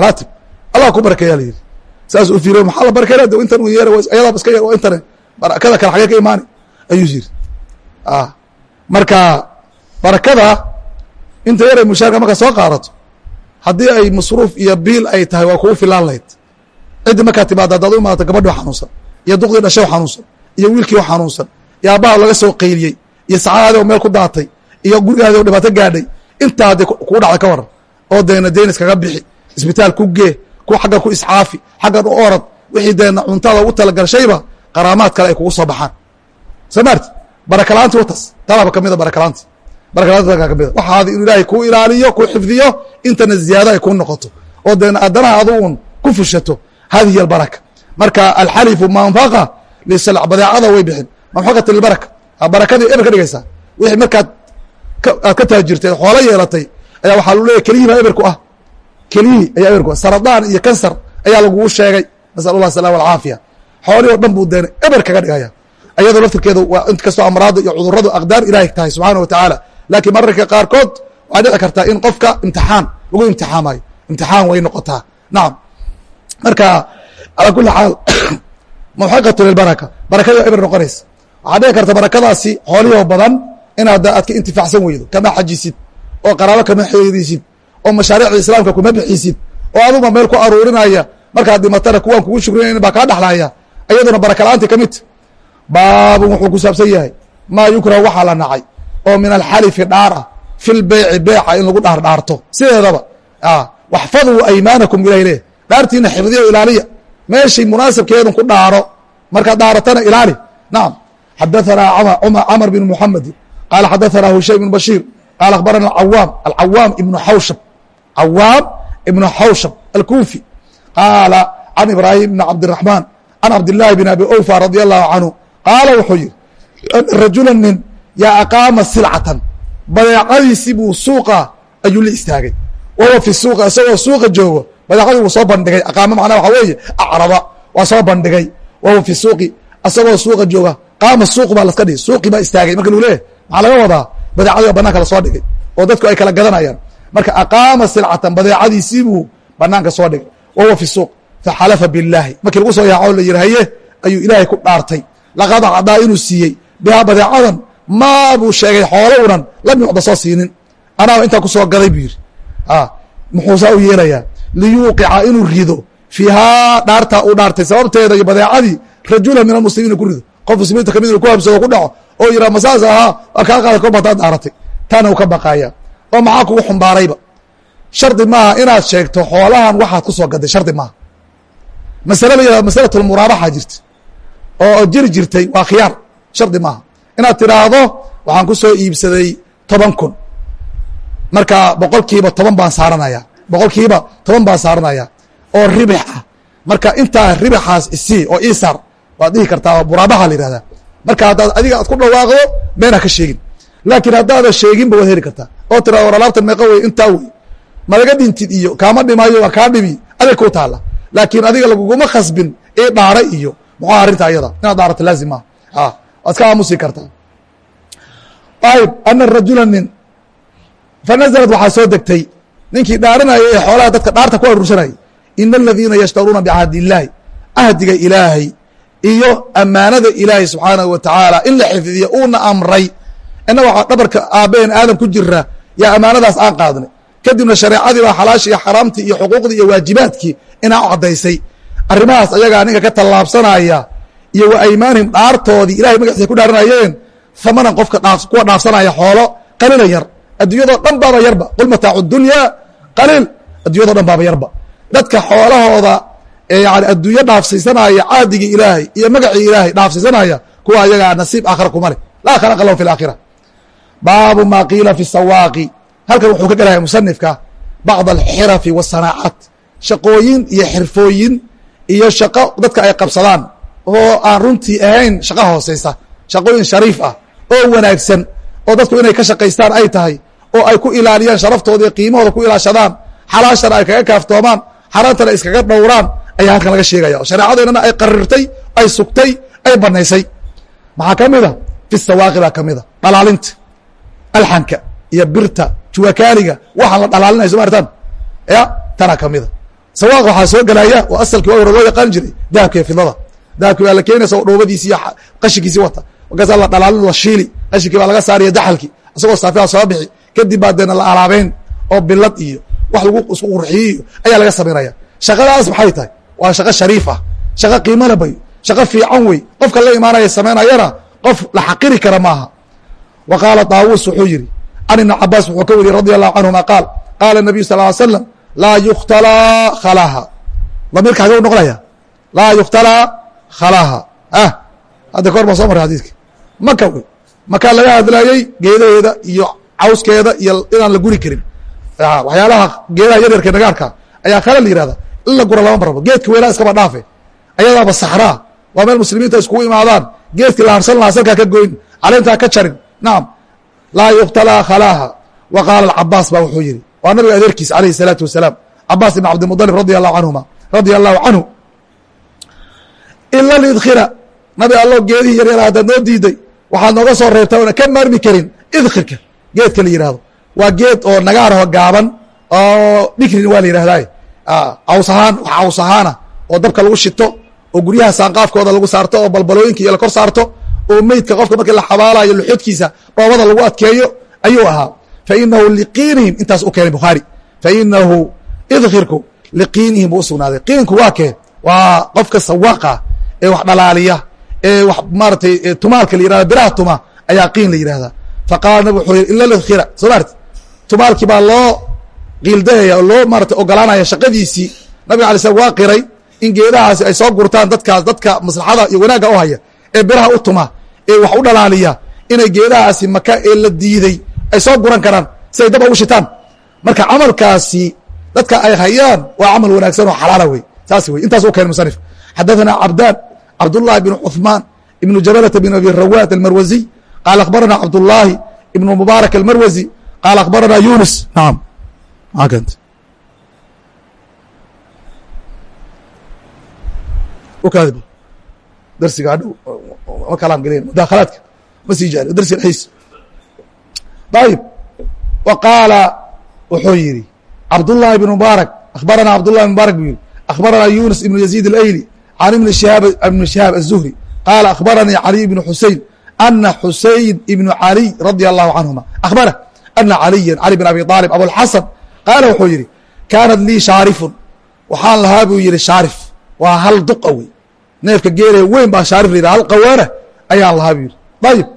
Speaker 1: raatib allah kuu barakeeya la yidhi saas u fiiriyo maxaa la barakeyna de intan u yeera ayadaa iska yar oo intane barakada kale xagee ka imaani ayuu yiri marka barakada inta yar ay mushaarka markaa soo qaadato haddii ay masruuf iyo biil ay tahay waa kugu filaan lahayd ciddi markaa timaada hadaad u imaadato gabadhi xanuunsan iyo duqdii dhashay xanuunsan iyo wiilkii xanuunsan iyo aabbaha laga soo qayliyey iyo sacaadii oo meel ku daatay iyo gurigaadi oo dhibaato gaadhay intaa kuu dhacda ka waran oo deena deenis kaga bixi isbitaal ku gee ku xaggan ku iscaafi xaggan u orad wixii deena cuntada ugu talagalshayba qaraamaad kale ay kugu soo baxaan. Soo maarti barakalaanti wataas talaaba kamida barakalaanti barakalaanti kamida waxaadi inu ilaahay kuu ilaaliyo kuu xifdiyo intana ziyaado ay kuu noqoto. Oo deena addanaha adugun ku fushato hadihi albaraka marka alxalifu manfaqa lisalc badeecada way bixin manfaqata lilbaraka barakadii eber ka dhigaysaa wixii markaad aad ka taajirtay xoolo yeelatay ayaa waxaa lu leeyahy keliyihii baa eberku ah keliyihii ayaa eberku ah saradaan iyo kansar ayaa lagugu sheegay nasal allah asalam alcaafiya xoolihii o dhan buu deena eber kaga dhigaya ayadoo laftirkeedu waa int kastoo iyo cuduradu aqdaar ilahay tahay subxaana wa laakiin mararka qaarkood waxaa dhici kartaa in qofka imtixaan lagu imtixaamayo imtixaan way noqotaa nacam marka calaa kuli xaal mawxaqatu lilbaraka barakadii waa eber noqonaysa. Waxaa dhici karta barakadaasi xoolihii oo badan inaad aad ka intifaacsan weydo kama xajisid oo qaraabo kama xeedisid oo mashaariicda islaamka kuma bixisid oo aduba meel ku aruurinaya markaad dhimatana kuwaan kugu shukrinayn baa kaa dhexlaya ayaduna baraka la'aanti ka midta baabun wuxuu ku saabsan yahay maa yukrahu waxaa la nacay oo min alxalifi dhaar ah fi lbeyci beeca in lagu dhaar dhaarto sideedaba waxfaduu aymaanakum ilahi leh dhaartiina xifdiya o ilaaliya. Meeshay munaasabkeedu ku dhaaro markaad dhaaratana ilaali. Nacam xadaanaa camr bn muxamedi qaala xadaanaa hushaym bn bashiir. Qaala akhbarana acawaam alcawaam ibnu xawshab cawaam ibnu xawshab alkufi qaala can ibraahim bn cabdiraxmaan can cabdillaahi bn abi ufa radia allahu canhu qaala wuxuu yihi rajula nin yaa aqaama silcatan badeecadiisii buu suuqa ayuu la istaagay. Wahuwa fi suuqa isagoo suuqa joogo badeecadii wuu soo bandhigay. Aqaamo macnaa waxa weeye acraba waa soo bandhigay. Wahuwa fi suuqi isagoo suuqa jooga. Qaama suuq baa laska dhigi suuqi baa istaagay. Marka lu leeyahy maxaa laga wadaa? Badeecadii banaanka la soo dhigay oo dadku ay kala gadanayaan. Marka aqaama silcatan badeecadiisii buu banaanka soo dhigay. Wahuwa fi suuq. Faxalafa billaahi. Markii lagu soo yaaco la yihi haye ayuu ilaahay ku dhaartay. Laqad acdaa inuu siiyey. Bihaa badeecadan maa buu sheegay xoolo unan lam yucda soo siinin. Anaa intaa ku soo gaday buu yidhi. Muxuusaa u yeelayaa liyuuqica inuu rido fiihaa dhaartaa uu dhaartay sababteeda iyo badeecadii rajula min almuslimiina ku rido. Qof muslimiinta ka mid inu ku habsado ku dhaco oo yihaa masaas ahaa waa kaa qaada kor bataa dhaaratay taana uu ka baqaaya. Oo maxaa kugu xumbaarayba? Shardi maaha inaad sheegto xoolahan waxaad ku soo gaday shardi maaha. Masale la yihahdo masalatulmuraabaxa jirta oo jiri jirtay waa khiyaar shardi maaha. Inaad tidhaahdo waxaan ku soo iibsaday toban kun. Marka boqolkiiba toban baan saaranaya boqolkiiba toban baan saaranaya oo ribix ah. Marka intaa ribixaas isii oo isaar waad dhihi kartaa muraabaxa la yihahdaa marka haddaad adiga aad ku dhawaaqdo beenha ka sheegin. Laakiin haddaada sheeginba waad heli kartaa. Oo tira war alaabtan meeqa wey intaa wey malaga dhintid iyo kaama dhimaayo waa kaa dhimi. Adig ku taala laakiin adiga laguguma khasbin ii dhaara iyo muxua arrinta ayada inaad dhaarato laazim ah waad ka aamusi kartaa. Ayb ana rajula nin fanazlad waxaa soo degtay ninkii dhaaranaya ee xoolaha dadka dhaarta ku aruursanayay ina aladiina yashtaruuna bicahdi illaahi ahdiga ilaahay iyo ammaanada ilaahay subxaanahu wa tacaala in la xifdiyo uuna amray. Ina waxaa dhabarka aabbaheen aadam ku jira yaa ammaanadaas aan qaadnay. Kadibna shareecadii baa xalaashii iyo xaraamtii iyo xuquuqdii iyo waajibaadkii inaa u caddaysay. Arrimahaas ayagaa ninka ka tallaabsanaya iyo wa aymaanihim dhaartoodii ilahay magaciisa ku dhaaranayeen hamanan qofka kuwa dhaafsanaya xoolo qaliila yar adduunyadoo dhan baaba yarba. Qul mataacu dunya qaliil. Addunyadoo dhan baaba yarba. Dadka xoolahooda yani adduunyo dhaafsiisanaya caadigii ilaahay iyo magacii ilaahay dhaafsiisanaya kuwa ayagaa nasiib aakhira kuma leh. Laa khalaqa lahu fi اlaakhira baabu ma qiila fi sawaaqi. Halkan wuxuu ka gelaya musanifka bacd alxirafi wasanaacaat shaqooyin iyo xirfooyin iyo shaqo dadka ay qabsadaan oo aan runtii ahayn shaqo hooseysa shaqooyin shariif ah oo wanaagsan oo dadku inay ka shaqaystaan ay tahay oo ay ku ilaaliyaan sharaftooda iyo qiimahooda ku ilaashadaan xalaashana ay kaga kaaftoomaan xaraantana iskaga dhowraan ayaa halkan laga sheegaya. Oo shareecadeennana ay qarirtay ay sugtay ay banaysay maxaa ka mid a fi sawaaqi baa ka mid a dhalaalinta alxanka iyo birta juwakaaniga waxaan la dhalaalinaya maartaan ya tanaa ka mida sawaaq waxaa soo gelaya oo asalkii waa loo yaqaan jiray dahabka iyo fidada. Dahabki waa la keenaysa oo dhoobadiisi iyo qashinkiisi wata. Markaasaa la dhalaalin la shiili qashinkii baa laga saaraya daxalkii isagoo saafiha soo bixi kadib baa deena la alaabeyn oo bilad iyo wax lagu isku qurxiye iyo ayaa laga samaynaya shaqadaas maxay tahay? Waa shaqo shariif ah shaqo qiimana bay shaqo fiican wey. Qofka la imaanaya samaynayana qof la xaqiri kara maaha. Wa qaala daawuus wuxuu yihi can ibn cabaas wuxuu ka wariyey radi allahu canhuma qaal qaala nabiyu sal ly slam laa yukhtalaa khalaha damiirka xagee u noqonaya? Laa yukhtalaa khalaha ah hadda kahor baa soo maray xadiidka maka wey makaa laga hadlayey geedaheeda iyo cawskeeda iyo inaan la guri karin. Waxyaalaha geedaha yaryarka nagaarka ayaa kale la yihahda in la gura lama barabo geedka weelaa iskaba dhaafe. Ayadaaba saxraa. Waa meel muslimiinta iskugu imaadaan. Geedkii la harsan lahaa salkaa ka goyn. Caleentaa ka jarin nacam laa yukhtalaa khalaaha. Wa qaala cabaas ba wuxuu yihi waa nabiga adeerkiis alayhi الsalaatu wasalaam. Cabaas ibn cabdimudalib radi allahu canhuma radia allahu canhu ila lidkhira. Nabi allo geedihii yaryar haddaad noo diiday. Waxaad nooga soo reebtaa oona ka maarmi karin. Idkhirka geedka la yihahdo waa geed oo nagaarho gaaban oo dhikrin waa la yihahdaa caws ahaan wax caws ahaana oo dabka lagu shito oo guryaha saanqaafkooda lagu saarto oo balbalooyinka iyo la kor saarto oo meydka qofka markii la xabaalayo luxudkiisa dhoobada lagu adkeeyo ayuu ahaa. Fainahu liqiinihim intaas u keenay bukhaari fainahu idkhirku liqiinihim buu usugnaaday qiinku waa kee? Waa qofka sawaaqa ee wax dhalaaliya ee wax maaratay tumaalka la yihahda biraha tuma ayaa qiin la yihahdaa faqaala nabig wuxuu yidhi ila khira soo maarti tumaalkii baa loo qiildanaya oo loo maarata ogolaanaya shaqadiisii nabiga alay slam waa qiray in geedahaasi ay soo gurtaan dadkaas dadka maslaxada iyo wanaagga u haya ee biraha u tuma ee wax u dhalaaliya inay geedahaasi maka ee la diiday ay soo guran karaan si ay daba ugu shitaan marka camalkaasi dadka ay hayaan waa camal wanaagsan oo xalaala wey saas wey intaas u keen musanif xadaثana cabdaan cabdullahi bn cuثmaan ibnu jabalata bn abi rawaat almarwaziy qaala akhbarana cabduلlaahi ibn mubaarak almarwazi qaala akhbarana yunus naam darsiga hadhow ma kalaam gelen mudakhalaadka ma sii jecli darsi dhexdiis ayib wa qaala wuxuu yidhi cabdullahi ibn mubaarak akhbarana cabdullahi ibn mubaarak buu yidhi akhbarana yunus ibnu yaziid alayli can ibni shihaab ibni shihaab aلzuhri qaala akhbaranii caliy ibnu xusein ana xusein ibnu caliy radia allahu canhuma akhbara ana caliya cali bin abi aalib abulxasan qaala wuxuu yidhi kaanat lii shaarifun waxaan lahaa buu yidhi shaarif waa hal duqa wey neefka geelaya weyn baa shaarif la hal qawaana ayaan lahaa buu yidhi ayib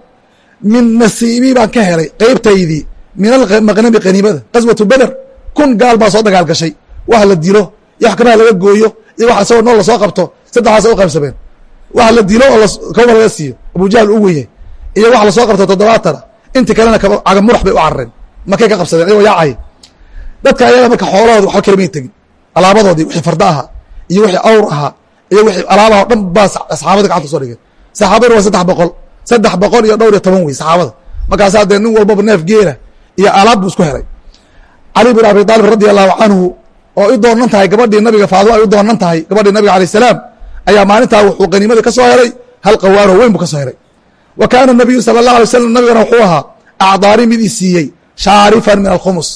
Speaker 1: min nasiibii baan ka helay qeybtaydii min almaqnami qaniimada qaswatu beder kun gaal baa soo dagaal gashay wax la dilo kanaha laga gooyo iyo wax asagoo nool la soo qabto saddexaas u qaybsameen wax la dilo oo kaba laga siiyo abujahl u weyay iyo wax la soo qabto toddobaatana inti kalena caga bay u carareen markay ka qabsadeen? Ayagoo yaacay dadka ayaga marka xoolahooda waxba kalamay tegin. Alaabadoodii wixii farda ahaa iyo wixii awr ahaa iyo wixii alaabaha o dhan baa saxaabada gacanta ku soo dhigeen. Saxaabadana waa saddex boqol saddex boqol iyo dhowr iyo toban wey saxaabada. Markaasaa dee nin walbaba neef geela iyo alaab buu isku helay. Cali bin abi aalib radi allahu canhu oo i doonan tahay gabadhii nabiga faadimo ay u doonan tahay gabadhii nabiga alayh salaam ayaa maalintaa wuxuu qaniimadii ka soo helay hal qawaano weyn buu ka soo helay wa kaana nabiyu sala اllah alay slam nabigana wuxuu ahaa acdaari mid i siiyey shaarifan min alkhumus.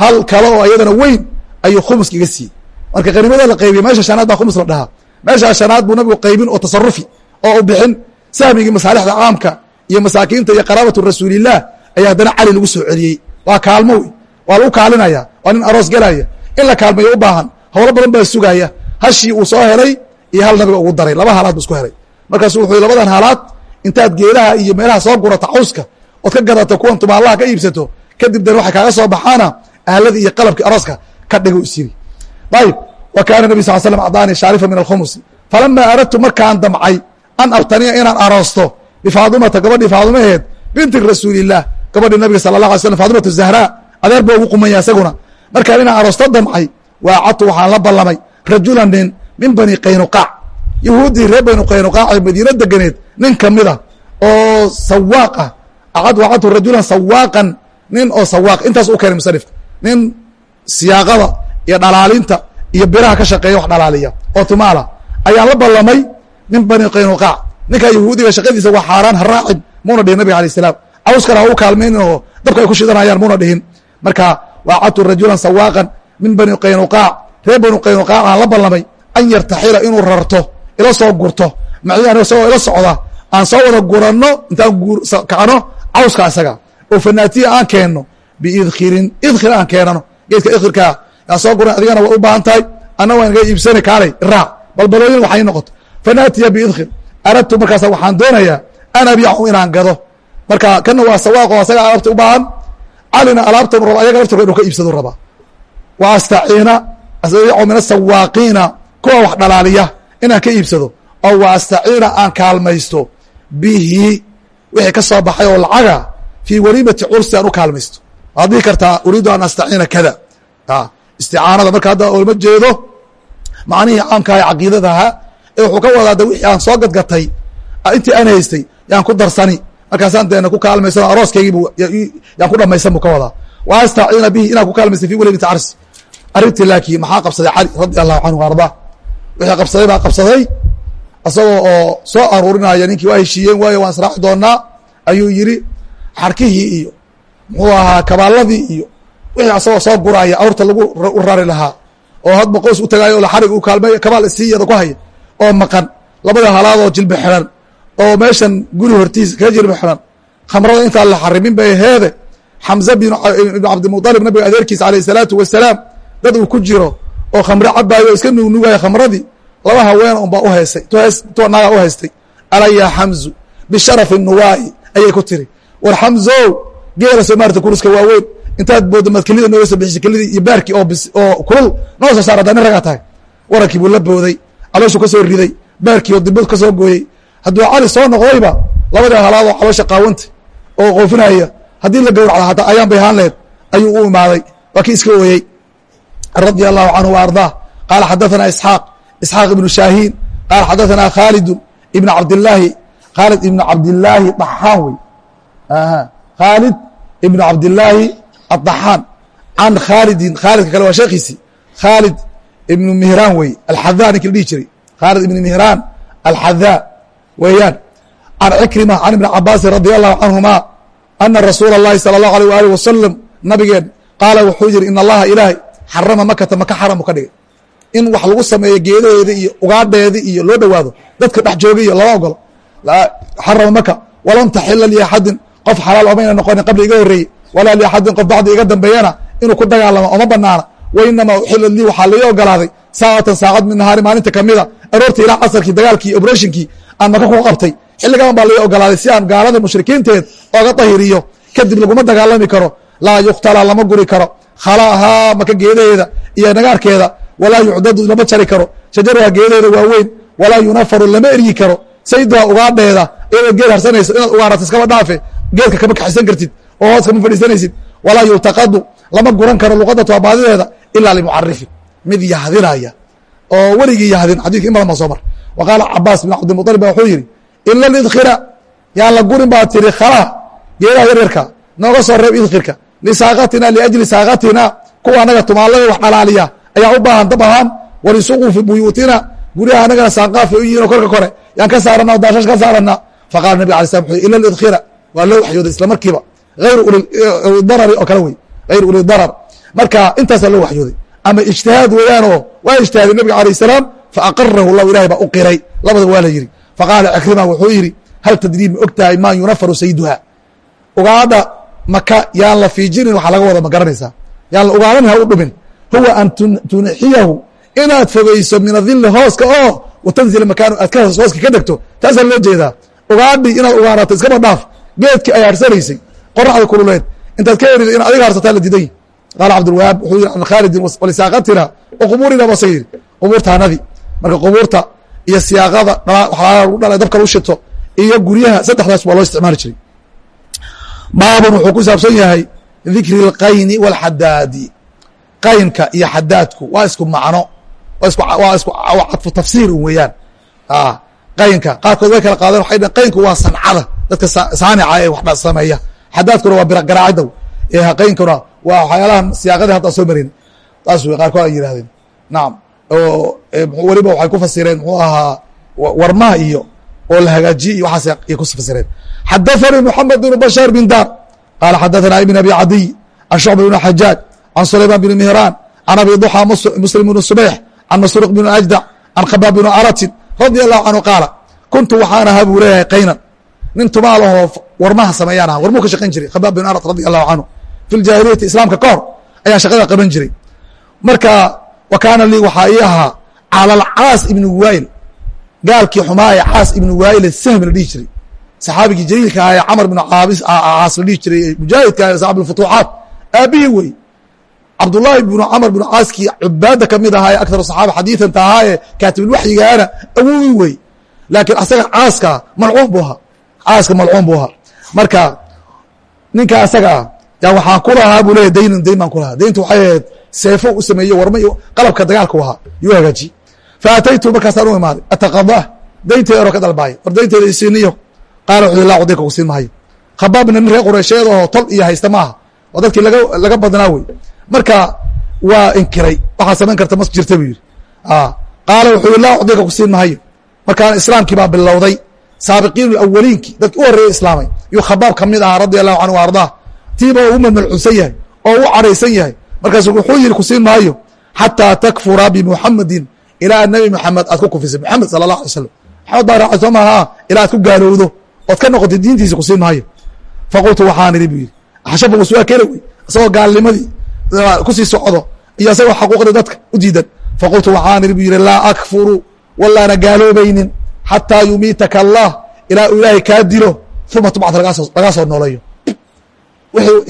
Speaker 1: Hal kale oo iyadana weyn ayuu khumuska iga siiyey. Marka qaniimada la qaybiya meesha shanaad baa khumus la dhahaa. Meeshaa shanaad buu nabigu qaybin oo tasarufi oo u bixin sahmigii masaalixda caamka iyo masaakiinta iyo qaraabatu rasuulilah ayaa haddana cali lagu soo celiyey. Waa kaalmo waa lagu kaalinaya waa nin aroos gelaya in la kaalmeeyo u baahan howlo badan baa sugaya. Hashii uu soo helay iyo hal nabiga ugu daray. Laba halaad bu isku helay. Markaasu wuxuu labadan halaad intaad geelaha iyo meelaha soo gurata cawska ood ka gadato kuwan tumaalaha ka iibsato kadib dan waxay kaaga soo baxaana ahladii iyo qalabkii arooska ka dhigo isyiri ayib wa kaana nabi sal slam acdaani shaarifa min alkhumusi falama aradtu markaan damcay an abtaniya inaan aroosto bifaadimata gabadhii faadimaheed binti rasuulilah gabadhii nabiga sala lah alay slam faadimatu zahraa adeer baa ugu qumaya isaguna. Markaan inaan aroosto damcay waacadtu waxaan la ballamay rajulan nin min bani qaynuqaac yahuuddii reer bani qaynuqaac ee madiina deganeed nin kamida oo sawaaq ah. Acad wacadtu rajulan sawaaqan. Nin oo sawaaq. Intaas u keenay musanifka nin siyaaqada iyo dhalaalinta iyo biraha ka shaqeeya wax dhalaaliya oo tumaala ayaan la ballamay min bani qaynuqaac ninkaa yahuudiga shaqadiisa waa xaaraan ha raacin muuna dhihin nabiga alay salaam. Cawskana ha u kaalmaynin oo dabka ay ku shidanayaan muuna dhihin. Marka waacadtu rajulan sawaaqan min bani qaynuqaac reer bani qaynuqaac aan la ballamay an yartaxila inuu rarto ila soo gurto. Maci isagoo ila socda aan soo wada guranno intaan kacno cawska isaga oo fanaatiya aan keenno biidkirin idkir aan keenano. Geedka idkirkaa yaan soo guran adigana waa u baahan tahay. Anna waa naga iibsani kaalay iraac balbalooyin waxay noqoto fanaatiya biidkir aradtu markaasa waxaan doonayaa an abiicahu inaan gado. Marka kana waa sawaaqo asaga alaabta u baahan. Calina alaabtan raba ayaga laftirka inu ka iibsadu rabaa wa astaciina min asawaaqiina kuwa wax dhalaaliya inaan ka iibsado. Oo wa aan kaalmaysto bihi wixii ka soo baxay oo lacaga fii waliimati cursi aan u kaalmaysto. Waad dhihi kartaa uriidu an astaciina kada. Isticaanada marka hadda olma jeedo macnihii caamkaha caqiidadaha ee wuxuu ka wadaa de wixii aan soo gadgatay intii aan haystay yaan ku darsani. Markaasaan deena ku kaalmaysan arooskaygiibu yaan ku dhamaysan bu ka wadaa. Wa astaciina bihi inaan ku kaalmaystay fi waliimati carsi arrintii laakiin maxaa qabsaday cali radi allahu canhu ardaa. Wixii qabsaday baa qabsaday isagoo oo soo aruurinaya ninkii waa heshiiyeen waayo waan israaci doonaa ayuu yidhi xarkihii iyo muxuu ahaa kabaaladii iyo wixii asagoo soo guraaya awrta lagu u rari lahaa oo hadba qoys u tagaayo o laxarig u kaalmay kabaal isiiyada ku haya oo maqan labada halaadoo jilba xiran oo meeshan guri hortiisa kaa jilba xiran khamrada intaan la xarimin bay heede xamse ibnu cabdimudalib nabiga adeerkiisa calayh salaatu wasalaam dad uu ku jiro oo khamre cabbaayo o iska nugnugaya khamradii laba haween unbaa uhaystay u haystay alaya xamzu bisharafi nuwaayi ayay ku tiri. War xamzow geela soomaalita kuruska waaweyn. Intaad booddo maad kelida nooga soo bixisay kelidii iyo baarkii oo kulul noo soo saar haddaa nin ragaa tahay. Warankii buu la booday calooshuu ka soo riday baarkii oo dibad ka soo gooyey. Hadduu cali soo noqdayba labadaa halaadoo caloosha qaawanta oo qoofinaya haddii la gowracda hataa ayaan bay ahaan lehed ayuu u imaaday. Waa kii iska ooyey. Radia allahu canhu wa ardaah. Qaala xadaثana isxaaq isxaaq ibnu shaahiin qala xadaثna khalidu ibn cabdilaahi khaalid ibn cabdilaahi طaxaan wey khaalid ibn cabdilaahi aلطaxaan can khaalidin khaalidka kale waa sheekiisi khaalid ibnu mihraan wey alxada ninki la dhihi jiray khaalid ibn mihraan alxadaa weeyaan can cikrima can ibni cabaasin radi allahu canhuma ana rasuula اllahi salى اllahu alيh alih wasalam nabigeen qaala wuxuu yihi in allaha ilaahay xarama makata maka xaram u ka dhigay in wax lagu sameeyo geedaheeda iyo ugaadheedi iyo loo dhowaado dadka dhex jooga iyo lama ogolo xarama maka walam taxila liaxadin qof xalaal omayna noqonin qabli iga horreeyey walaa liaxadin qof bacdi iga dambeeyana inuu ku dagaalamo oma banaana wa inamaa uxila lii waxaa lai ogolaaday saacatan saacad min nahaari maalinta kamida aroortii ilaa casarkii dagaalkii obratinkii aan maka ku qabtay. Xilligan baa lai ogolaaday si aan gaalada mushrikiinteed oga dahiriyo kadib laguma dagaalami karo. Laa yuktala lama guri karo. Khalaahaa maka geedaheeda iyo nagaarkeeda walaa yucdadu lama jari karo. Shajaruha geedaheeda waaweyn walaa yunafaru lama eryi karo. Sayduha ugaadheeda iyadoo geed harsanayso inaad ugaarato iskaba dhaafe geedka kama kaxisan kartid oo hoos kama fadhiisanaysid. Walaa yultaqadu lama guran karo luqadatu abaadideeda ilaa limucarifin mid yahdinaya oo weligii yahdin xadidka in badan baa soo mar. Wa qaala cabaas bin cabdimuطalib ba wuxuu yihi ila lidkhira yaan la gurin baa tiri khalaa geedaha yaryarka nooga soo reeb idkhirka. Lisaakatina liajli saakatina kuwa anaga tumaallada wax dhalaaliya ayaa u baahan dab ahaan walisuquu fi buyuutina. Guryaha anagana saanqaaf u yihiin oo korka kore. Yaan ka saarana o daashash ka saarana faqala nabig alay slam wuxuu ila lidkhira waa loo waxyooday isla markiiba. Hayru ulidarari oo kale wey hayru ulidarar marka intaasaa loo waxyooday. Ama ijtihaad weeyaan oo waa ijtihaaday nabiga alayh salaam faaqarahu lahu ilahay baa u qiray. Labadaba waa la yidhi. Faqaala cikrima wuxuu yidhi hal tadrii ma og tahay maa yunafaru sayduha? Ugaadha maka yaan la fiijinin waxaa laga wada ma garanaysaa. Yaan la ugaadhan ha u dhumin huwa an tunaxiyahu inaad fogeyso min adili hooska oo watanzila makaanu aad ka hooska ka degto. Taasaa loo jeedaa. Ugaadhi inaad ugaarato iskaba dhaaf. Geedkii ay harsanaysay qoraxda kululeed. Intaad ka erido in adiga harsataa la diiday qaala cabdulwahaab wuxuu can khaalidin walisaaqatina wa qubuurina base yidhi. Qubuurtaanadii marka qubuurta iyo siyaaqada waxaa lagu dhalay dabka lagu shito iyo guryaha saddexdaas waa loo isticmaali jiray. Baabun wuxuu ku saabsan yahay dikri اlqayni wاlxadaadi qaymka iyo xadaadku waa isku macno waa isku cadfu tafsiir weeyaan. Ah, qaynka qaarkood way kala qaadeen waxay dhaheen qaynku waa sancada dadka saanica ah ee waxba sameeya xadaadkuna waa biragaraacida ee qaynkuna waa waxyaalahan siyaaqadii hadda soo marina taas wey qaarkood ay yidhahdeen nacam oo weliba waxay ku fasireen muxuu ahaa warmaha iyo oo la hagaajiye iyo waxaas ay ku fasireen. Xadaثanii moxamed bn bashaar bin daar qaala xadaثana ibn abi cadiy an shucba xajaaj can sulayman bn mihraan can abi duxa muslim bn subayx can masruuq bn ajdac can khabaab bn aratin radia allahu canhu qaala kuntu waxaan ahaa buu leeyahay qaynan nin tumaal ahoo warmaha sameeyaan aha warmuu ka shaqan jiray khabaab bn arat radia allahu canhu fi ljaahiliyati islaamka ka hor ayaan shaqada qaban jiray marka wa kaana lii waxaa ii ahaa cala alcaas ibni waa'il gaalkii xumaa ee caas ibni waa'il sahm la dhihi jiray saxaabigii jaliilka ahaa ee camar bn caas la dhihi jiray mujaahidka ah saxaab futuuxaat aabihii wey cabdullaahi bnu camr bnu caaskii cubaadda ka mid ahaa ee aktar saxaaba xadiianta ahaa ee kaatibulwaxyigaana awowi wey laakiin asaga caaska malcuun bu ahaa. Caaska malcuun buu ahaa. Marka ninka asaga ah yaa waxaan ku lahaa buu leeya daynan dayn baan ku lahaa. Dayntu waxay ahayd seefo u sameeye warma iyo qalabka dagaalka u ahaa. Yuu hagaajiye fa ataytu markaasaan u imaaday ataqadah daynteeda oro ka dalbaaya war daynteeda isiiniyo qaala wuxuu la cudayka ku siin maayo khabaabna nin reer qureysheed oo tol iyo haysta maaha. Oo dadkii laga badnaa wey marka waa inkiray. Waxaa samayn karta mas jirta buu yidhi. Qaala wuxuu yihi laa cudayka ku siin maayo markaana islaamkii baa bilowday. Saabiqiin awaliinki dadki u horreeyey islaamay. Yuu khabaab ka mid ahaa radia allahu canhu ardaa tiiba u malmalcunsan yahay oo u cadhaysan yahay. Markaasu wuxuu yihi ku siin maayo xataa takfura bimuxamedin ilaa nabi maxamed aad ku kufisay maxamed sala allah alay slam maxamed baa raacay soo maaha ilaa aad ku gaalowdo ood ka noqotay diintiisa ku siin maayo faqultu waxaan idhi buu yidhi. Axshafa waswaa kela wey isagoo gaalnimadii ku sii socdo iyo isagoo xaquuqdii dadka u diidan. Faqultu waxaan idhi buu yidhi laa akfuru wallaana gaaloobaynin xataa yumiitaka allah ilaa uu ilaahay kaa dilo uma tubcad lagaa soo nooleeyo. Wixii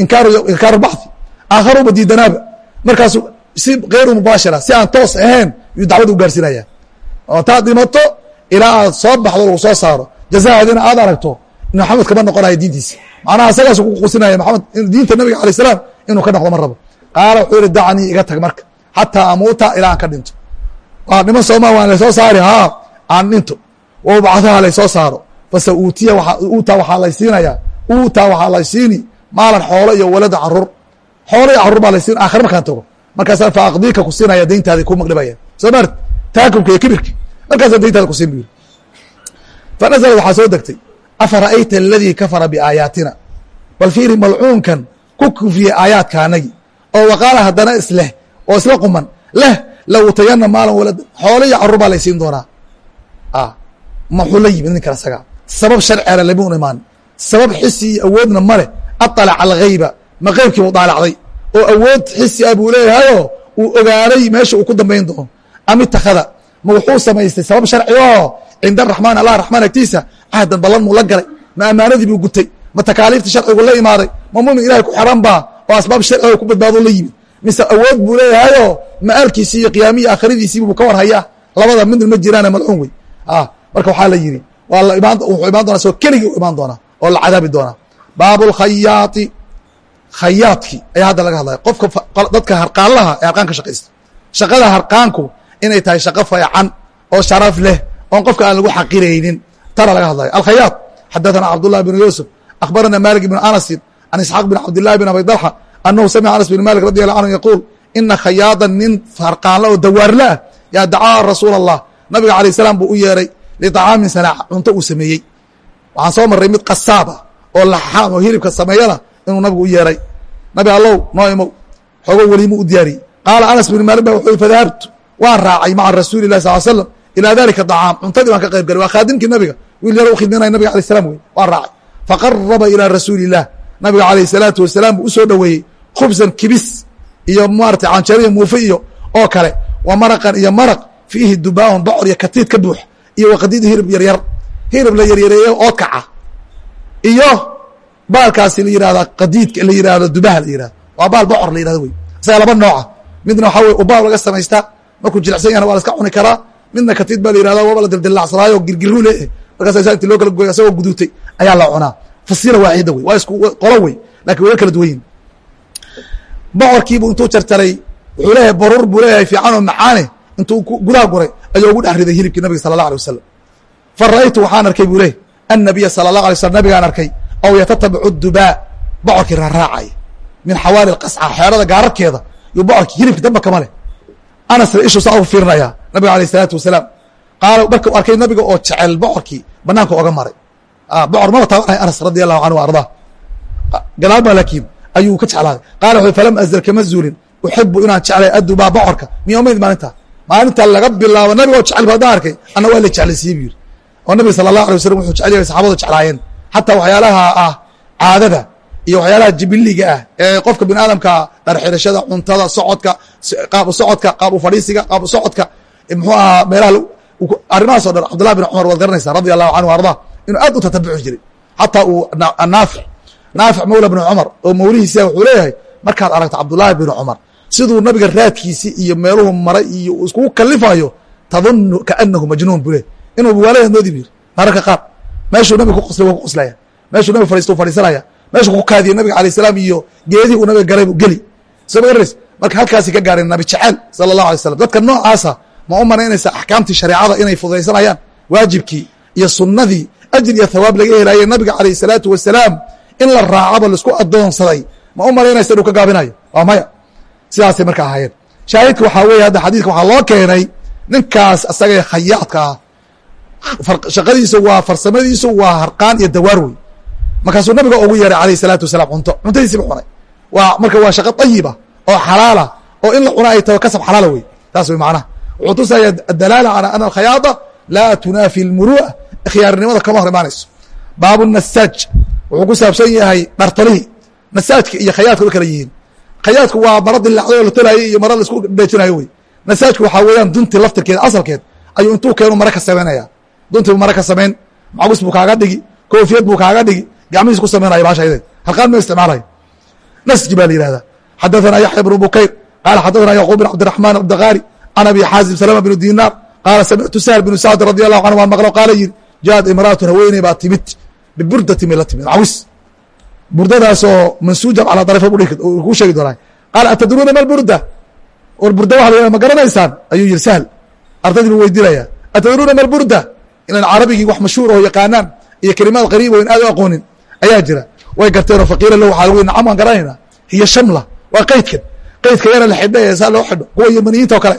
Speaker 1: inkaaru baxdi aakharuba diidanaaba markaasu si kayru mubaashira si aan toos ahayn yuu dacwada u gaarsiinaya taad dhimato ilaa aad soo baxdo lagu soo saaro. Jazahaadina aad aragto maxamed kama noqonayo diintiisa. Macnaha isagaas ku qusinaya maxamed diinta nabiga alay salaam inuu ka noqdo ma rabo qaala wuxuu yihi dacnii iga tag marka xataa amuuta ilaa aan ka dhinto. Waa niman sooma waan laysoo saari haa aan dhinto. Wabacdaha laysoo saaro fase uutiya uutaa waxaa laysiinayaa uutaa waxaa laysiini maalan xoolo iyo walada carruur. Xoolo iyo carruur baa laysiin aakhir markaan tago. Markaasaan fa ku siinaya dayntaadi ku magdhibaya soo maart taakumka iyo kibirki markaasaan dayntaada ku siin bu yiri fa waxaa soo degtay afara'ayta aladii kafara biaayaatina bal fiiri malcuunkan ku kufiyey aayaadkaanagi oo waqaala haddana isleh oo isla quman leh la utayana maalan walada xoolo iyo carruur baa laysiin doonaa. Maxuu la yimid ninkan asaga sabab sharcigana lama imaan. Sabab xisi iyo awoodna ma leh. Alghayba ma qeybkii buu daalacday. Oo awood xisi ah buu leeyahayoo uu ogaaday meesha uu ku dambayn doono. Am itakada ma wuxuu samaystay sabab sharci oo cinda araxmaan allah raxmaan agtiisa cahdan ballan muu la galay. Ma ammaanadii buu gutay. Ma takaaliiftii sharcigu la imaaday. Ma mumin ilahay ku xeran baa oo asbaab sharciga ku badbaado la yimid mise awood buu leeyahayoo ma'aalkiisii iyo qiyaamihi aakhiradiisii buu ka war hayaa labada midna ma jiraana malcuun wey marka waxaa la yidhi waa la imaan wuxuu imaan doonaa soo keligii u imaan doonaa oo la cadaabi doonaa baabu lkhayaati khayaadkii ayaa hadda laga hadlaya qofka dadka harqaanlaha ee harqaan ka shaqaysta shaqada harqaanku inay tahay shaqo feecan oo sharaf leh oon qofka aan lagu xaqiraynin tana laga hadlaya alkhayaad xadaثana cabdالlah بn yuusuf akhbarana malik بn anasin can isxaaq bin cabdillahi bin abi dalxa annahu samica anas bin malik radi allahu anhu yaquul ina khayaadan nin farqaanla oo dawaarla ah yaa dacaa rasuula allah nabiga alayh salaam buu u yeeray liطacaamin sanaaca cunto uu sameeyey waxaan soo marray mid qasaaba oo laxaam oo hilibka sameeyana inuu nabigu u yeeray nabi allow noo imow xoogo weliimuu u diyaariyey qaala anas bin maalik ba wuxuu fadahabtu waan raacay maca rasuuli lahi sal slam ilaa dalika acaam cuntadii baan ka qayb galay waa khaadimkii nabiga wiil yar u khidminaya nabiga alay slam wey waan raacay faqaraba ilaa rasuuli illah nabiga alayh salaatu wasalaam buu u soo dhoweeyey khubsan kibis iyo maarata canjariya muufe iyo oo kale. Wa maraqan iyo maraq fiihi dubaahun bocor iyo katiid ka buux iyo waqadiid hirib yaryar. Hirib la yaryareeyo oo kaca iyo baalkaasi la yihahda qadiidka la yihahdo dubaha la yihahdo waa baal bocor la yihahdo wey. Isaga laba nooca. Midna waxaa wey ubaal laga samaystaa markuu jilicsan yahna waa la iska cuni karaa. Midna katiid baa la yihahda waaba la dildilacsanaayo girgiru leeh markaas inti loo kala goy asagoo guduutay ayaa la cunaa fasila waaxida wey waa qolo wey laakiin way kala duwan yihiin bocorkiibu intuu jarjaray wuxuu leeyahay baruur buu leeyahay fiican oo macaane intuu gudaha guray ayuu ugu dhex riday hilibkii nabiga sala allah alay wasalam fa ra'aytu waxaan arkay buu leeyahy annabiya sala allah alay slam nabigaan arkay ow yatatabicu dubaa bocorkii raaraacaya min xawaali qasca xeerada gaararkeeda iyo bocorkii hilibki damba kama leh. Anasna ishuu saa u fiirinaya nabiga alayh isalaatu wasalaam. Qaala markuu arkay nabiga oo jecel bocorkii banaanka oga maray bocor maba taabanaya anas radi allahu canhu ardaa gadaalma laakiin ayuu ka jeclaaday qaala wuxu falam azal kama zuulin uxibu inaan jeclay adubaa bocorka miyoomayd maalinta maalinta laga bilaabo nabiga oo jecel haddaan arkay anna waa la jeclaysiye bu yiri oo nabiga sala allahu alay wasalam wuxuu jecel yahay saxabadu jeclaayeen xataa waxyaalaha ah caadada iyo waxyaalaha jibiliga ah ee qofka bini aadamka dharxirashada cuntada socodka qaabu socodka qaabu fadhiisiga qaabu socodka muxuu ahaa meelaha arrimahaas o dhan cabdullah bin cumar waad garanaysaa radi allahu canhu ardaa inuu aad u tatabuci jiray. Xataa uu naafic naafic mawla bni cumar oo mawlihiisa wuxuu leeyahay markaad aragto cabdullaahi bin cumar siduu nabiga raadkiisi iyo meeluhu maray iyo iskugu kalifayo tadunu kaanahu majnuun buu leey inuu buwaalada moodi bu yiri mararka qaar. Meeshuu nabiga ku qoslay waa ku qoslaya meeshuu nabiga fadhiista u fadhiisanaya. Meeshuu ku kaadiyey nabiga alayh salaam iyo geedihii uu nabiga galay buu geli. Soo ma garanays marka halkaasi ka gaareen nabi jecel sala allahu alay slam dadka noocaasa ma u malaynaysa axkaamtii shareecada inay fudaysanayaan waajibkii iyo sunnadii ajir iyo thawaab laga helaayey nabiga alayh salaatu wasalaam in la raacaba la isku adoonsaday ma u malaynaysa inuu ka gaabinayo? Waa maya. Sidaasay marka ahaayeen. Shaahidka waxaa weeye hadda xadiidka waxaa loo keenay ninkaas asagee khayaadka ah. Shaqadiisu waa farsamadiisu waa harqaan iyo dawaar wey markaasuu nabiga ugu yeeray alayh salaatu wasalaam cunto. Cuntadiisiiba cunay. Waa marka waa shaqo ayiba oo xalaala oo in la cuna ay taho kasab xalaala wey taas wey macnaha wuxuu tusaya adalaala calى ana alkhayaada laa tunaafi اlmuru'a khiyaarnimada kama hor imaanayso baabu nasaaj wuxuu ku saabsan yahay dhartolihii nasaajka iyo khayaadka way kala yihiin khayaadku waa mara dilacday oo la tolaayay iyo mara laisku dheejinayo wey nasaajku waxaa weeyaan dunti laftirkeeda asalkeed ayuu intuu keenu mara ka samaynaya duntii bu mara ka samayn macgus buu kaaga dhigi koofiyad buu kaaga dhigi gacmihiis ku samaynaya baashayde halqaan ma isticmaalayo nasji baa la yihahdaa xadaثana yaxya bnu bukayr qaala xadaثana yacquub bin cabdiraxman abdakaari can abi xaazim salama bnu dinaar qaala samictu sahl bnu sacd radi allahu canhu waa maqlo qaala yiri jaad imraatun haweeney baa timid biburdati may la timid macwis burdadaasoo mansuujan calaa darfa kuu sheegi doonaa qaala atadruuna ma burda war burda waa la ma garanaysaan ayuu yihi sahl ardaydii buu weydiinaya atadruuna malburda inan carabigii wax mashhuur oo yaqaanaan iyo kelimaad qariib o in aad u aqoonin ayaa jira way garteen oo faqiila lahu waxaa lagu nacam waan garanaynaa hiyo shamla waa qaydkan qaydka yara la xidha ee saa loo xidho kuwa yamaniyiinta oo kale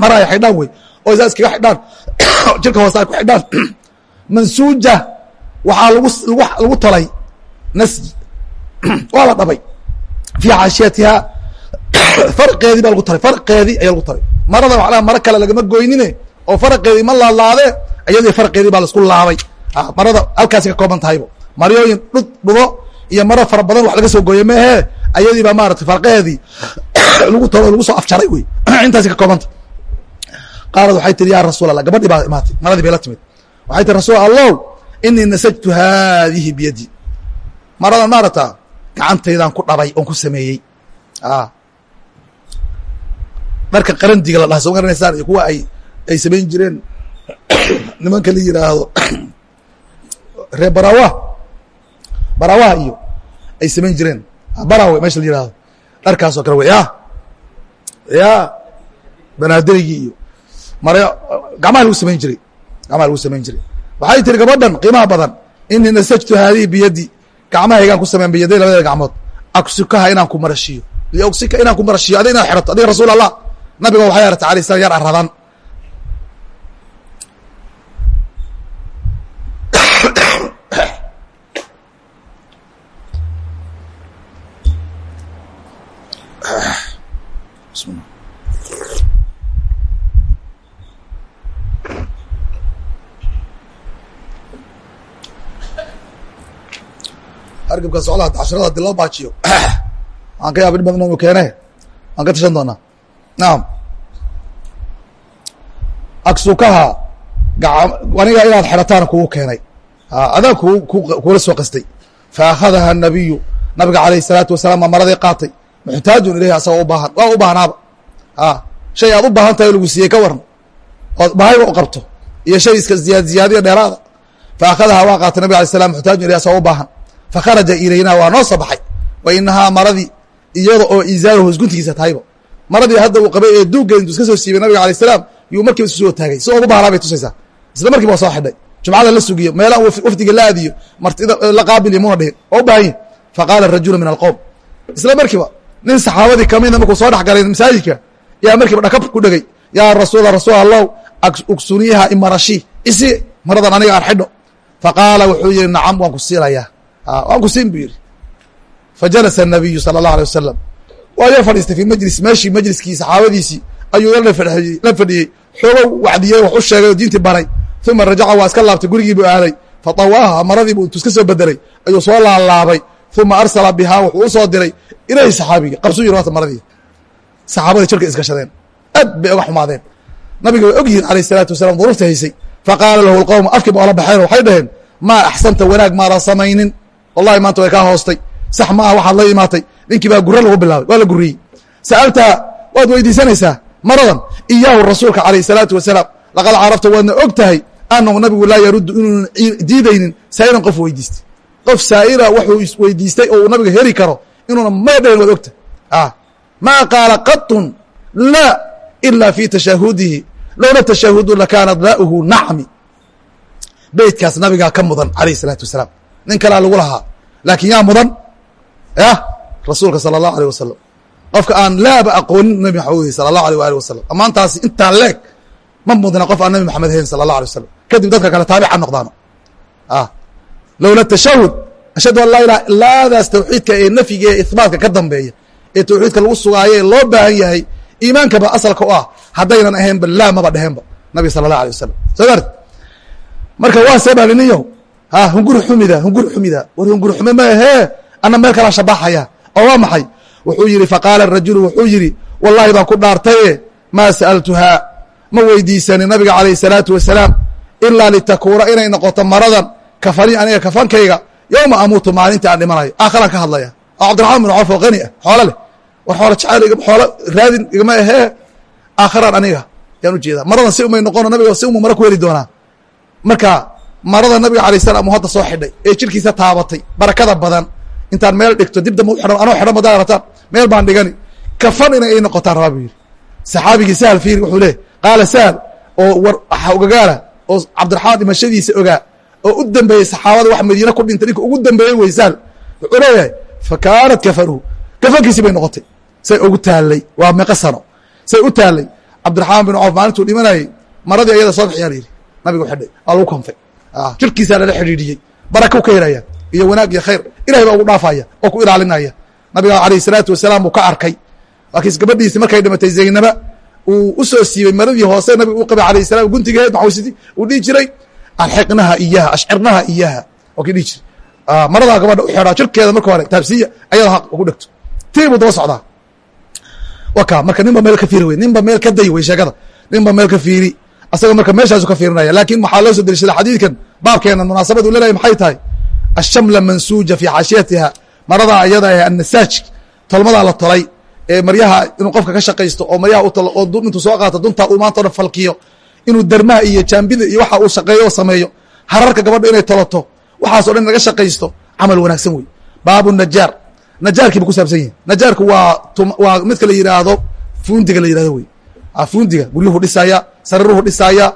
Speaker 1: mara ay xidhaan wey oo saa iskaga xidhaan. Jirka hoose ku xidhaan. Mansuuja waxaa lagu talay nasji waa la dhabay. Fii xaashiyatiha farqeedii baa lagu taray farqeedii ayaa lagu taray marada waxaa maro kale lagama goynine oo farqeedii ma laalaade iyadii farqeedii baa la isku laabay. Marada halkaasi ka kooban tahaybo maryooyin dhud dhudo iyo maro fara badan wax laga soo gooye mehe ayadii baa maarata farqeedii lagu talo lagu soo afjaray wey. Intaasi ka koobanta qaalad waxay tihi ya rasuul allah gabadhii baa imaatay maradii bay la timid. Waxay tihi rasuul allow inii nasajtu haadihi biyadi. Maradan maarata gacantaydaan ku dhabay oon ku sameeyey. Dharka qarandiga la dhaha soo garanaysaan iyo kuwa ay ay samayn jireen. Nimanka la yiraahdo reer barawa. Barawaha iyo ay samayn jireen. Barawe meesha la yiraahdo dharkaasoo kale wey ya ya banaadirigii iyo mare gacmaha lagu samayn jiray. Gacmaha lagu samayn jiray. Waxay tiri gabadhan qiimaha badan. Inii nasajtu haadihi biyadi gacmahaygaan ku sameyn biyaday labadeeda gacmood. Aksikaha inaan ku marashiyo. Liogsika inaan ku marashiyo adig inaad xerato adiga rasuul allah nabiga waxay aragtay alay slam yar aradan hargabka socdaa casharada haddii loo baajiyo. Waan ka yaaba in badan inu keene waan ka tashan doonaa. Naam. Aksukaha aniga inaad xerataan kugu keenay. Adaa kula soo qastay. Faakhadaha nabiyu nabiga alayh الsalaatu wasalaam aa maradii qaatay. Muxtaajun ilayhi asagoo u baahan waa u baahnaaba. Shay aad u baahan tahay lagu siiyey ka waran ood bahayba u qabto. Iyo shay iska ziyaad ziyaadiyo dheeraada. Faakhadaha waa qaatay nabig alay slam muxtaajun ilayhi asagoo u baahan fakharaja ilayna waa noo soo baxay wa inahaa maradii iyada oo izaaru hosguntigiisa tahayba maradii hadda uu qabay ee duugga intuu iska soo siibay nabiga alay salaam yuu markiiba isu soo taagay. Si ugu bahnaa bay tusaysaa. Isla markiiba waa soo xidhay. Jumcada la sugiyo meelaha wafdiga la aadiyo martida la qaabiliyo muna dhihin. Oo u faqaala rajulu min alqowm isla markiiba nin saxaabadii kamida markuu soo dhex galay masaajidka yaa markiiba dhakab ku dhegay. Yaa rasuula rasuul allahu ugsuniyaha imarashi. Isi maradan aniga aan faqaala wuxuu yihi nacam waan ku siinayaa Ah, waan ku siin bu yidhi fajalasa nabiyu sala allahu alay wasalam waa yar fadhiistay fii majlis meeshii majliskii saxaabadiisii ayuu yar la fadhiyey. Xoogow wacdiyey wax u sheegay oo diintii baray. Uma rajaca waa iska laabtay gurigii buu aaday fatawaaha maradii buu intuu iska soo bedelay ayuu soo laalaabay. Uma arsala bihaa wuxuu u diray ilayhi saxaabigii qabsuu yiri waata maradii. Saxaabadii jirkay iskashadeen aad bay oga xumaadeen. Nabiga way og yihiin isalaatu wasalam duruufta haysay. Faqaala lahu lqowm afkii ba ola baxeen waxay dhaheen maa axsanta wanaag maadan samaynin wallahi maanta way kaa hoostay. Sax ma ah waxaad la imaatay. Ninkii baa gure lagu bilaabay waa la guriyey sa'altaha waad weydiisanaysaa maradan iyaahu rasuulka calayh salaatu wasalaam laqad carafta waadna og tahay annahu nabigu laa yaruddu inuunan diidaynin saa'iran qof weydiistay. Qof saa'ira wuxuu isweydiistay oo uu nabiga heli karo inuunan maya dhalan waad ogtahay ah, maa qaala qaطun la ila fi tashahudihi lowla tashahudu lakaanat laa'uhu nacmi. Beytkaas nabigaa ka mudan calayh salaatu wasalaam nin kalaa lagu lahaa laakiin yaa mudan yah rasuulka salى الlahu alيه wasalam qofka aan laaba aqoonin nabi maxamed sala allahu alيh alih wasalam amaantaasi intaa leeg ma mudna qof aan nabi maxamed hayn sala allah alay wasalam kadib dadka kale taabica noqdaano lowla tashahud ashhadu an laa ilaha laadaas tawxiidka ee nafyiga ee ihbaatka ka dambeeya ee tawxiidka lagu sugaayo ee loo baahan yahay iimaankaba asalka u ah haddaynan ahaynba laa maba dheheenba nabiga sala allah alay wasalam soo mart marka waa sebaliniyo ha hunguri xumida hunguri xumida. War hunguri xume ma ahee ana meel kalaa shabaxaya. Oo waa maxay? Wuxuu yihi faqaala rajulu wuxuu yihi wallahi baan ku dhaartaye maa sa'altuhaa ma weydiisanin nabiga calayh الsalaatu wasalaam ilaa litakuuna inay noqoto maradan. Kafani aniga kafankayga yowma amuutu maalinta aan dhimanayo aakharaan ka hadlaya. Oo cabdiraxmaan bin cawf oo qani ah xoolo leh. War xoolo jacayl xoolo raadin igama ahee aakharaan aniga yaan u jeedaa maradan si umay noqono nabiga si umu mara ku heli doonaa. Marka marada nabiga alayh salam uu hadda soo xidhay ee jirkiisa taabatay barakada badan. Intaan meel dhigto dib xidhan anoo xidhan madaarataan meel baan dhigani. Kafan inay ay noqotaan rabaa yidhi. Saxaabigii sahal fiiri wuxuu leeyahy qaala sahal oo war ogagaala oo cabdiraxmaan dhimashadiisa ogaa oo u dambeeyey saxaabada wax madiine ku dhintay ninka ugu dambeeyey wey sahal wuxuu leeyahay fa kaanat kafankiisii bay noqotay. Say ugu taallay waa meeqo sano. Say u taallay cabdiraxmaan bin coof maalintuu dhimanayey maradii ayada soo bixiyaa yidhi. Nabigu xidhay waa lagu kanfay jirkiisaa lala xidhiidhiyey. Barakau ka helaya iyo wanaag iyo khayr. Ilahay baa ugu dhaafaya oo ku ilaalinaya. Nabiga alayh salaatu wasalaam uu ka arkay. Laakiin gabadhiisi markay dhimatay zaynaba uu u soo siibey maradii hoose. Nabiga uu qabay alayh salam guntigeed maxawsidi uu dhihi jiray alxiqnaha iyaha ashcirnaha iyaha. Waa kii dhihi jiray. Maradaa gabadha u xidhaa jirkeeda marka hore taabsiya ayada ha ugu dhegto. Tii buu daba socdaa. Waka marka ninba meel ka fiiri wey ninba meel ka day wey sheekada ninba meel ka fiiri asaga marka meeshaasu ka fiirinaya laakin waxaa loo soo deliishada xadiidkan. Baabkeena munaasabadu leedahay maxay tahay? Ashamla mansuuja fi xaashiyatiha. Maradaa ayada ah annasaaj tolmadaa la tolay ee maryaha inuu qofka ka shaqaysto oo maryaha u tolo oo intuu soo qaato duntaa uu maanta o dhan falkiyo. Inuu dermaha iyo jaambida iyo waxa uu shaqeeyo oo sameeyo. Hararka gabadha inay toloto waxaaso dhan naga shaqaysto camal wanaagsan wey baabu najaar. Najaarkii bu ku saabsan yihiin najaarku waa waa midka la yidhaahdo fuundiga la yidhahdo wey fuundiga guryuhu dhisaya sariiruhu dhisaaya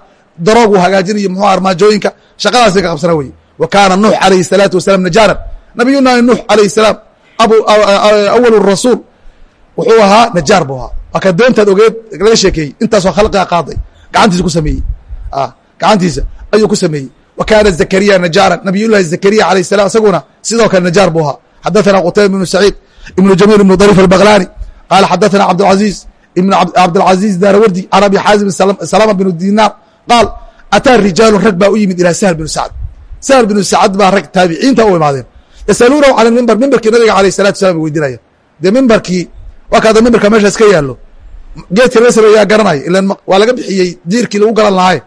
Speaker 1: daroogu hagaajinayo mxu armaajooyinka shaqadaasay ka qabsana weye wa kaana nuux calayhi salaatu wasalaam najaaran. Nabiyullaahi nuux calayhi salaam abu awalu rasuul wuxuu ahaa najaar buu ahaa. Waa ka doontaad ogeed laga sheekeeyey intaasoo khalqiga qaaday gacantiisa ku sameeyey. Gacantiisa ayuu ku sameeyey. Wa kaana zakariya najaaran nabiyullahi zakariya calayh salam isaguna sidoo kale najaar buu ahaa. Xadathana qutayba ibnu saciid ibnu jamiil ibnu dariif albaqlani qaala xadathana cabdulcaziiz ibn cabdاlcaziz daarawardi can abi xaazim salama binu dinaar qaal ataa rijaalu rag baa u yimid ilaa sahl binu sacd sahl binu sacd baa rag taabiciinta u imaadeen. Yasaluunahu can mimber mimberkii nabiga salatu salam bay weydiinaya dee mimberkii waa kaada mimberka meesha iska yaallo. Geedka laga sameeyaa garanaya ilan waa laga bixiyey diirkii lagu garan lahaaye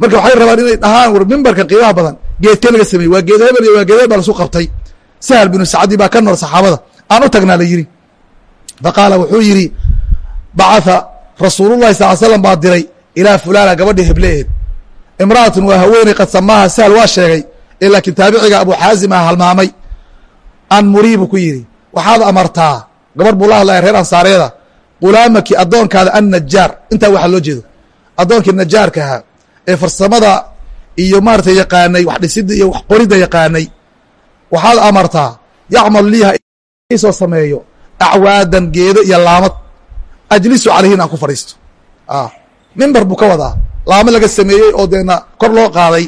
Speaker 1: marka waxay rabaan inay dhahaan war mimberka qiimaha badan geedkee laga sameeyey waa geed hebel iyo waa geed hebel lasu qabtay. Sahl binu sacdi baa ka nool saxaabada. Aan u tagnaa la yidhi. Faqaala wuxuu yidhi bacatha rasuulullahi sal slam baa diray ilaa fulana gabadhii hebleeed imra'atun waa haweeney qad samaaha sahl waa sheegay ee laakiin taabiciga abu xaazim ah halmaamay. An murii buu ku yidhi waxaad amartaa gabadh buu la hadlaya reer ansaareeda qulaamaki addoonkaada an najaar intaa waxaa loo jeedo addoonkii najaarka ahaa ee farsamada iyo maarata yaqaanay wax dhisida iyo wax qoridda yaqaanay waxaad amartaa yacmal liiha isoo sameeyo acwaadan geedo iyo laamad ajlisu calayhin aan ku fadhiisto. Mimber buu ka wadaa. Laamo laga sameeyey oo deena kor loo qaaday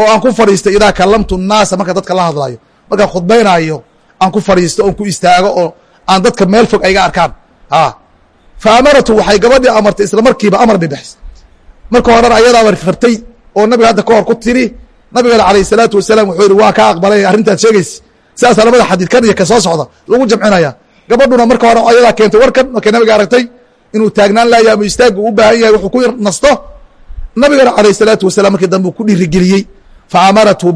Speaker 1: oo aan ku fadhiistay idaa kallamtu naasa marka dadka la hadlaayo. Markaan khudbaynaayo aan ku fadhiisto oon ku istaago oo aan dadka meel fog ayga arkaan. Fa amaratu waxay gabadhii amartay isla markiiba amar bay bixis. Marka horena ayadaaba fartay oo nabiga hadda ka hor ku tiri nabigana alayh salaatu wasalaam wuxuu yihi waa kaa aqbalay arrintaad sheegaysa. Sidaasaa labada xadiid kan iyo ka soo socda lagu jamcinaya. Gabadhuna marka hore ayadaa keentay warkan markay nabiga aragtay inuu taagnaan laaya ama istaaggu u baahan yahay wuxuu ku nasto? Nabigana alayh salaatu wasalam markii dambe uu ku dhiirigeliyey fa amaratu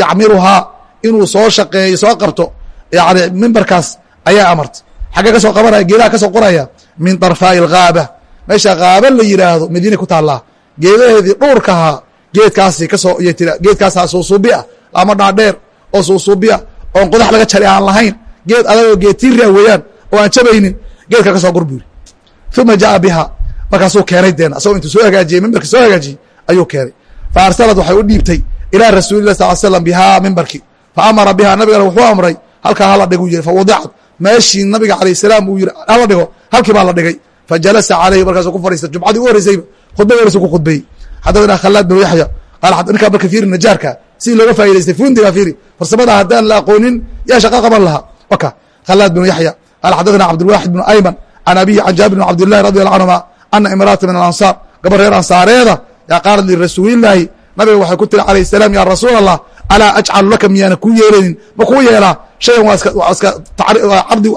Speaker 1: yacmiruhaa inuu soo shaqeeyo soo qabto yani mimbarkaas ayaa amartay xaggee ka soo qabanaya geedaha ka soo qoraya min darfaa'i alghaaba. Meesha haaba la yidhaahdo madiina ku taallaa. Geedaheedii dhuurkahaa geedkaasi ka soo geedkaasaa suusuubiah laama dhaadheer oo suusuubiah oon qodax laga jari aan lahayn. Geed adagoo geed tiria weeyaan oo aan jabaynin geedka ka soo qor buu yiri uma ja'a biha markaasuu keenay deena asagoo intuu soo hagaajiyey mimbarkii soo hagaajiyey ayuu keenay fa arsalad waxay u dhiibtay ilaa rasuulilah sal l slam bihaa mimbarkii fa amara bihaa nabigana wuxuu amray halkaa hala dhigu yiri fa wadicad meeshii nabiga alayh salaam uu yiri hala dhigo halkii baa la dhigay fa jalasa calayhi markaasuu ku fadhiistay jumcadii u horreysayba khudbada ku khudbeeyey xadathana khalaad bin yaxya qaal ninkaa marka fiiri najaarka sidii looga faa'idaystay fundiga fiiri farsamada haddaan la aqoonin yaa shaqa qaban lahaa waka khalaad bin yaxya qaal xadathana cabdulwaaxid bin ayman can abihi can jaabir bin cabdillahi radi allah canhuma ana imraata min alansaar gabar reer ansaareeda yaa qaalat lirasuulillaahi nabiga waxay ku tiri calayh salaam yaa rasuul allah alaa ajcalu laka miyaana kuu yeelaynin ma kuu yeelaa shayan waa iska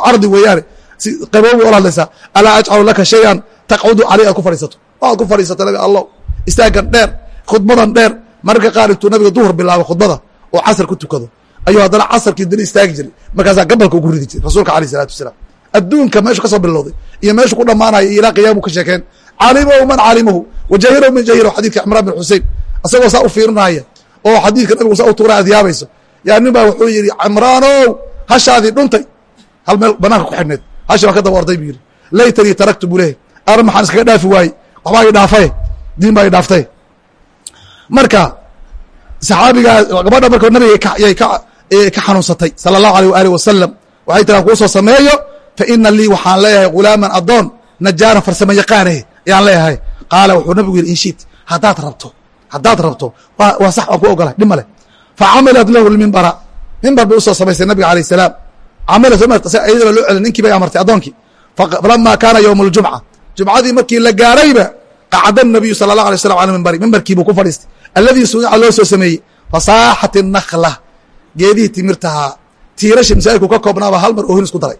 Speaker 1: cardi weeyaane si qaboobi ola hadlaysaa alaa ajcalu laka shayan taqcudu caleyh aad ku fadhiisato waaad ku fadhiisata nabi allow istaagan dheer khudbadan dheer mararka qaar intuu nabiga duhur bilaabo khudbada oo casar ku tukado ayuu haddana casarkii dana istaagi jiray markaasaa gabalka ugu ridi jiray rasuulka alayh salatu wasalaam adduunka meeshu ka soo bilowday iyo meeshu ku dhammaanayo iyo ilaa qiyaamu ka sheekeen. Calimahu man calimahu wajahirahu man jahirahu xadidka cimraan bin xusein isagoo saa u fiirinaya oo xadiidka nabigu saa u tuura aad yaa nin baa wuxuu yidhi cimraanow hashaadii dhuntay. Hal meel banaanka ku xidhneed. Hashi baan ka daba orday buu yidhi. Laytanii taraktu buu leehay ar maxaan iskaga dhaafi waaye waxbaa i dhaafaye diin baa i dhaaftay. Marka saxaabigaa gabadha marka nabiga yay ka xanuunsatay sala allahu aleyh waaalih wasalam waxay tiraan kuu soo sameeyo fa ina lii waxaan leeyahay ghulaaman addoon najaaran farsamo yaqaane ayaan leeyahay qaala wuxuu nabigu yidhi inshit haddaad rabto haddaad rabto waa sax waan ku ogolay dhib male facamilat lahu lmimbara mimbar bay usoo samaysay nabiga alayh salaam iyadaba loo celi ninkii bay amartay addoonkii falama kaana ywm اljumca jumcadii markii la gaarayba qacda nabiyu sala اlah alay slam ala mimbari mimbarkiibuu ku fadhiistay alladii sunica loo soo sameeyey fasaaxat الnakla geedihii timirtahaa tiirasha masaajidku ka koobnaaba hal mar oohin isku daray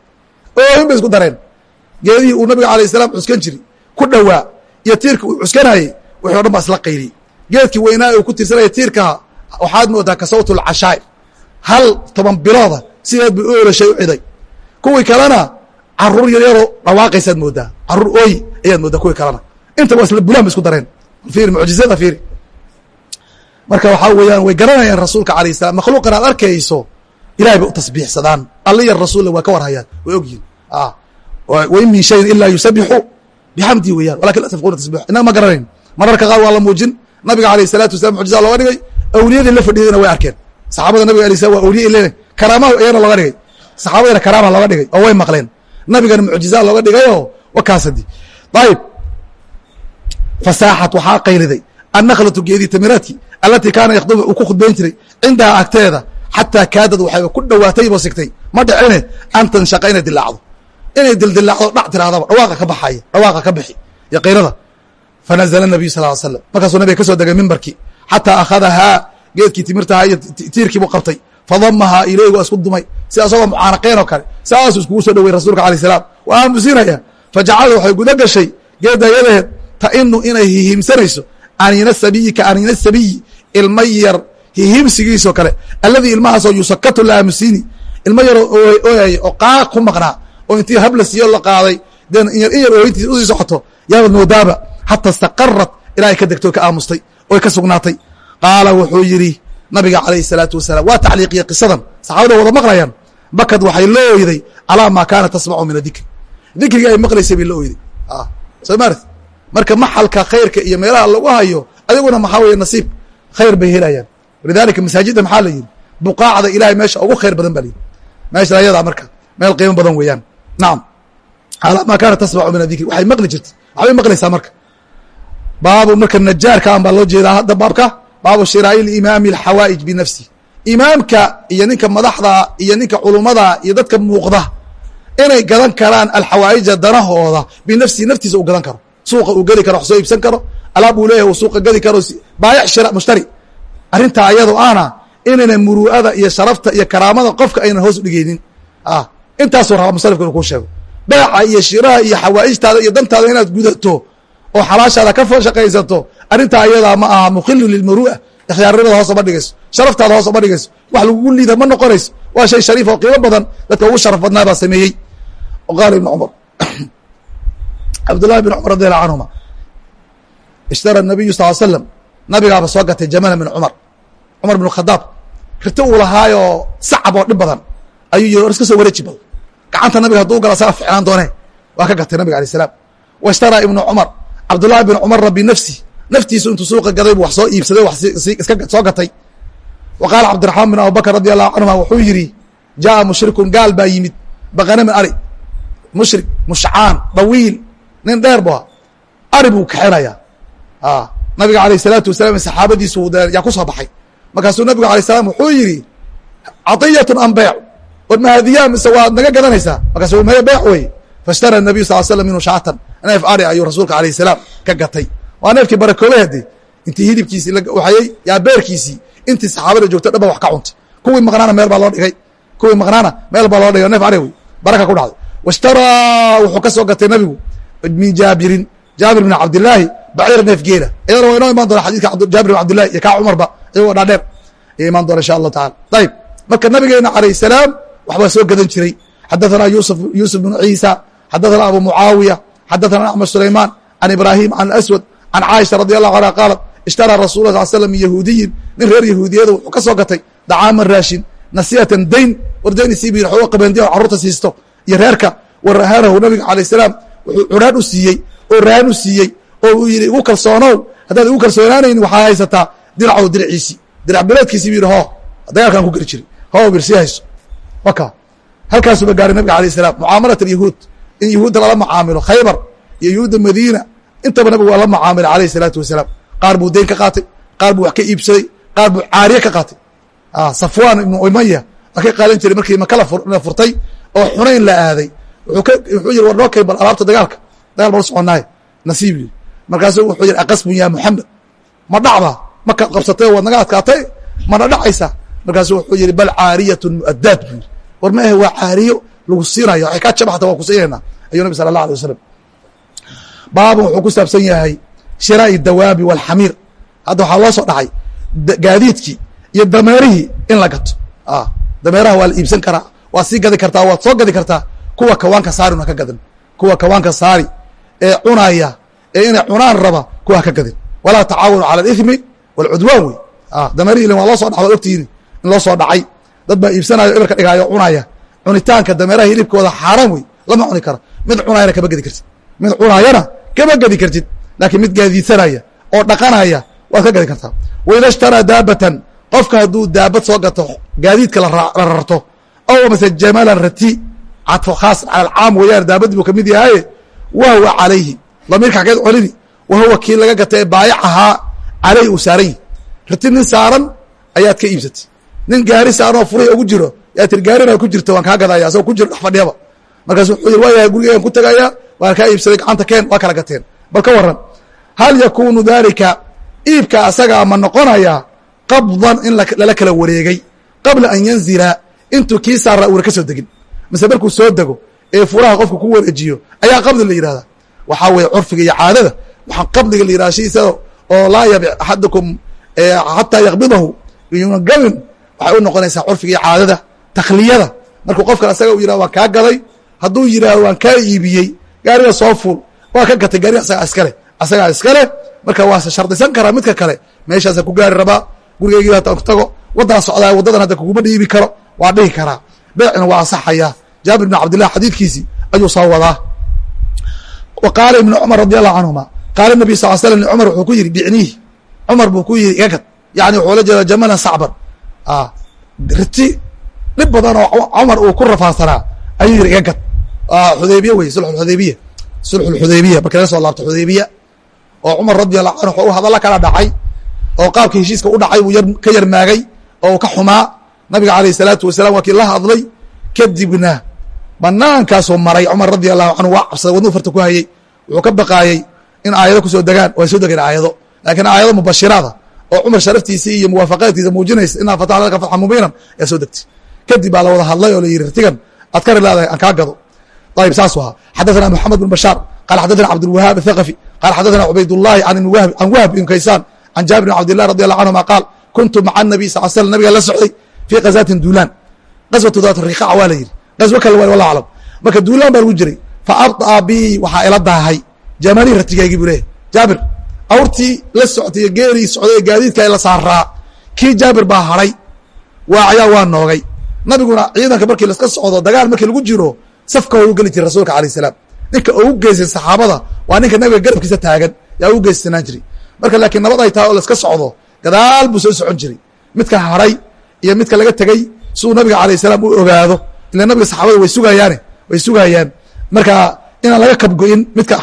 Speaker 1: oohin bay isku dareen geedihii uu nabiga alayh salaam cuskan jiri ku dhowaa. Iyo tiirka uu cuskanayey wixii o dhan baa isla qayriyey geedkii weynaa uu ku tiirsanaya tiirkaa waxaad moodaa ka sawt lcashaa'ir hal toban bilooda sideed bay u olashay u ciday. Kuwii kalena carruur yaryaroo dhawaaqaysaad moodaa. Caruur ooyi ayaad moodaa kuwii kalena. Inta waa isla bulaan ba isku dareen. Fiiri mucjizada fiiri. Marka waxaa weeyaan way garanayaan rasuulka alayh salam makhluuqan aad arkayso ilahay bay u tasbiixsadaan. Alliya rasuulla waa ka warhayaan way ogyihiin wain min shayin ilaa yusabixu bixamdi weeyaan. Walakin la tafquna tasbix ma garanayn. Mararka qaar waa la muujin. Nabiga alayh salatu wasalam mucjiza looga dhigay. Awliyadii la fadhiyadina way arkeen. Saxaabada nabiga alay slam waa awliya ile karaamaha iyana looga dhigay. Saxaabadina karaama looga dhigay. Oo way maqleen. Nabigana mucjiza looga dhigayoo wakaasadi ayib fasaaxat waxaa annakhlatu geedii tamiraadki alatii kaana yakdubu uu ku khudbayn jiray cindaha agteeda. Xataa kaadad waxayba ku dhowaatay boo sigtay. Ma dhicine? An tanshaqa inay inay dildilaacdo dhac tirahdaba dhawaaqa ka baxaya dhawaaqa ka bixi yaqiinada fanazla nabiyu sal l slam markaasuu nabiga ka soo degay mimbarkii xataa akhadahaa geedkii timirtahaa iyo tiirkii buu qabtay fadamahaa waa isku dumay si asagoo mucaanaqeen oo kale saasuu iskugu soo dhowey rasuulka alayh salaam waa aamusinaya fajacala waxay guda gashay geedda yadaheed tainu inay hihiimsanayso aniina sabiyi ka aniina sabiyi ilma yar hihiimsigiisoo kale alladii ilmahaasoo yusakatu la ilmo yaroo ooyay oo qaaq ku maqnaa oo intii habla siiyo la qaaday inyar in yar oohintiis u sii socoto yaabad moodaaba xata istaqarat ilaa ka degto ka aamustay oy ka sugnaatay. Qaala wuxuu yidhi nabiga calayhi salaatu wasalaam waa tacliiqiya qisadan saxaabada wada maqlayaan bakad waxay loo oyday calaa maa kaana tasmacu min adikri dikriga ay maqlaysay bay la oyday soo maarti marka maxalka khayrka iyo meelaha lagu hayo ayaguna maxaa weye nasiib? Khayr bay helayaan. Walidalika masaajidda maxaa la yidhi? Buqaacda ilahay meesha ugu khayr badan ba la yidhi. Meesha ayadaa marka meel qiimo badan weeyaan nacam calaa maa kaana tasmacu min adikri. Waxay maqli jirtay. Waxbay maqlaysaa marka. Baabu marka najaarka an baa loo jeedaa hadda baabka baabu shiraa'i limaami alxawaa'ij binafsi imaamka iyo ninka madaxda iyo ninka culummada iyo dadka muuqda inay gadan karaan alxawaa'ija danahooda binafsihi naftiisa uu gadan karo. Suuqa uu geli karo wax soo iibsan karo. Alaab uu leeyahy uu suuqa geli karo. Baayac shira mushtari. Arrintaa ayado ana inayna muru'ada iyo sharafta iyo karaamada qofka aynan hoos u dhigeynin intaasuu rabaa musanifku inu kuu sheego. Beeca iyo shiraha iyo xawaa'ijtaada iyo dantaada inaad gudato oo xalaashaada ka shaqaysato arrintaa ayadaa ma aha mukhilu lilmuru'a ikhyaarnimada hoos oma dhigayso sharaftaada hoos oma dhigayso wax lagugu liida ma noqonayso. Waa shay shariif oo qiimo badan dadka ugu sharaf badnaa baa sameeyey. Qaala ibn cumar cabdullahi bin cumar radi allahu canhuma ishtara nabiyu sal slam nabigaaba soo gatay jamala min cumar cumar bin khadaab. Riti uu lahaayoo sacab oo dhib badan ayuu yiri or iska soo wareeji bal gacanta nabiga hadduu gala saga ficnaan doone. Waa ka gatay nabiga alayh salaam. Waishtaraa ibnu cumar. Cabdullahi bin cumarra binafsi naftiisu intuu suuqa gaday bu wax soo iibsaday soo gatay. Wa qaala cabdiraxmaan bin abubakr radi allahu canhuma wuxuu yidhi jaaa mushrikun gaal baa yimid baqanamin ari. Mushrik mushcaan dawiil nin dheer bu ari buu kaxenaya nabiga alayh salaatu wasalam saxaabadiisu yaa ku soo baxay. Markaasuu nabigu alay salam wuxuu yidhi caطiyatun am war mahadiyaa mise waad naga gadanaysaa markaasu maya beyc wey faishtara nabiyu sal slam minhu shaatan neef ari ayuu rasuulka alayh salaam ka gatay. Waa neefkii barakoobe hade intii hidibkiisii waxayey yaa beerkiisii. Intii saxaabada joogto dhan ba wax ka cuntay kuwii maqnaana meel baa loo dhigay. Kuwii maqnaana meel baa loo dhigay. Neef ari wey baraka ku dhacday. Washtaraa wuxuu ka soo gatay nabigu min jaabirin. Jaabir bin cabdilaahi baciir neef geela. Iyadana waa inoo imaan doona xadidka jaabir bin cabdillahi iyo kaa cumarba. Iyagoo dhaadheer ay imaan doona insha allahu tacala ayib marka nabigeena alayh salaam waxbaa soo gadan jiray. Yusuf yuusuf bnu ciisa xadathana abu axmed sulaymaan can ibraahim can aswad can caaisha radi allahu anha qaalat ishtaraa rasul la sal slam min yahuudiyin nin reer yahuudiyada wuxuu ka soo gatay dacaaman raashin nasiyatan dayn war dayn isii xooga qabandiya oo carruurta siisto iyo reerka. Wa rahanahu nabiga alayh salaam wuxuu cudhaan u siiyey oo raan u siiyey oo uu yidhi igu kalsoonow haddaad igu kalsoonaanayni waxaa haysataa diracow diraciisii dirac bileedkiisii bu yidhi ho dagaalkaan ku geli jiray ho bir sii hayso waka halkaasuba gaaray nabiga alayh salaam. Mucaamalat alyahuud in yahuudda lala macaamilo. Khaybar iyo yahuudda madiina. Intaba nabigu waa la macaamilay alayh salaatu wasalaam. Qaar buu deyn ka qaatay. Qaar buu wax ka iibsaday. Qaar buu caariye ka qaatay. Safwan ibnu umaya waa ka qaadan jiray markii maka la furtay oo xunayn la aaday. Wuxuu yiri war noo keen bal alaabta dagaalka. Dagaal bala soconaaye nasiib yiri markaasu wuxuu yiri aqasbun ya muxamed ma dhacda makaad qabsatay waad naga adkaatay? Mana dhacaysaa markaasu wuxuu yiri bal caariyatun mu'adaad buu yiri war ma ahe waa caariyo lagu siinayo waxay kaa jaba xata waa kusiinaynaa ayuu nabi sala allah alay wasalam baabun wuxuu ku saabsan yahay shiraa'i dawaabi walxamiir hadda waxaa loo soo dhacay gaadiidkii iyo dameerihii in la gato. Dameeraha waa la iibsan karaa waad sii gadi kartaa waad soo gadi kartaa kuwa kawaanka saari una ka gadin kuwa kawaanka saari ee cunaya ee inay cunaan raba kuwa ha ka gadin. Walaa tacaawanu cala alithmi walcudwaan wey dameerihii ilin waa loo soo dhax waad ogtihiin in loo soo dhacay. Dad baa iibsanayo ibarka dhigaayo cunaya. Cunitaanka dameeraha hilibkooda xaaraan wey lama cuni karo. Mid cunaayana kama gedi kartid. Mid cunaayana kama gedi kartid. Laakiin mid gaadiidsanaya oo dhaqanaya waad ka gadi kartaa waida ishtaraa daabatan qofka hadduu daabad soo gato gaadiidka la rarto. Ow mase jamalan rati cadfo khaas alcaam weeyaan daabadii buu ka mid yahaye wa huwa calayhi. Damiirka xageed celini wa huwa kii laga gata ee baayac ahaa calayhi uu saaran yihi rati nin saaran ayaad ka iibsatay nin gaari saaran oo furay ugu jiro yaa tir gaarina ku jirto waan kaa gadaya asagoo ku jiro dhex fadhiyaba wuxuu yiri waayahay gurigeegan ku tagayaa waan kaa iibsaday gacanta keen waa kala gateen. Bal ka waran hal yakunu dalika iibka asagaa ma noqonaya qabdan in lala kala wareegay qabla an yanzila intuu kii saara uuna ka soo degin. Mise markuu soo dego ee furaha qofka ku wareejiyo ayaa qabdi la yihahda waxaa weye curfiga iyo caadada waxaa qabdiga la yihahda shiisa oo laa yabic axadukum xataa yakbidahu iyuna gabin waxay u noqonaysaa curfiga iyo caadada takliyada markuu qofkan asaga u yihahdo waan kaa gaday. Hadduu yihahdo waan kaa iibiyey. Gaariga soo fuul. Waa ka gatay gaariga asagaa iskale asagaa iskale marka waase shardisan karaa midka kale. Meeshaasa ku gaari rabaa gurigeygii hataan ku tago. Waddaan socdaa waddadan hadda kuguma dhiibi karo. Waa dhihi karaa. Beecina waa asaxaya jaabir bn cabdillah xadiidkiisii ayuu soo wadaa. Wa qaala ibnu cumar radi allahu canhuma qaala nabiy sal slam cumar wuxuu ku yidhi bicniihi cumar buu ku yidhi iga gad. Wuxuu la jeeda jamalan sacban riti dhib badan oo cumar uu ku rafaadsanaa ayuu yidhi iga gad xudaybiya wey sulxudaybiya sulxulxudaybiya marka laga soo laabto xudaybiya oo cumar radi allahu canhu waxuu hadalla kala dhacay oo qaabka heshiiska u dhacay buu ka yarmaagay oo uu ka xumaa nabiga alayh salaatu wasalam waa kii la hadlay kadibna banaankaasuu maray cumar radi allahu canhu waa cabsaday wadnuu farta ku hayey wuxuu ka baqaayey in aayado ku soo degaan way soo degeen aayado laakiin aayado mubashiraada oo cumar sharaftiisii iyo muwaafaqaadkiisa muujinaysa inaa fataxna laka fatxa mubiinan ayaa soo degtay kadib baa la wada hadlay oo la yihi rtigan aad kari leedahay aan kaa gado ayb saasu ahaa xadaثana moxamed bn bashaar qala xadaثana cabdulwahaab athaqafi qala xadaثana cubaydullahi an wahb ibn kaysaan can jaabir bn cabd lah radi allah canhuma qaal kuntu maca nabiy sal slam nabiga la socday fii kazatin duulaan qaswatu daat riqac waa la yidhi qaswo kale waay wallah aclam marka duulaan baa lagu jiray fa abطaa bi waxaa ila daahay jamanii ratigaygii buu leeyahy jaabir awrtii la soctay geerii socday gaadiidka la saaraa. Kii jaabir baa haray. Waacayaa waa noogay. Nabiguna ciidanka markii laska socdo dagaal markii lagu jiro safka waa u geli jiray rasuulka alayh salaam. Ninka ugu geysay saxaabada waa ninka nabiga garabkiisa taagan. Yaa ugu geysanaan jiray marka laakiin nabad ay tahay oo laska socdo gadaal buu soo socon jiray. Midka haray iyo midka laga tegey siuu nabiga alayh salaam u ogaado. Ila nabiga saxaabada way sugayaane way sugayaan marka inaan laga kabgo-in midka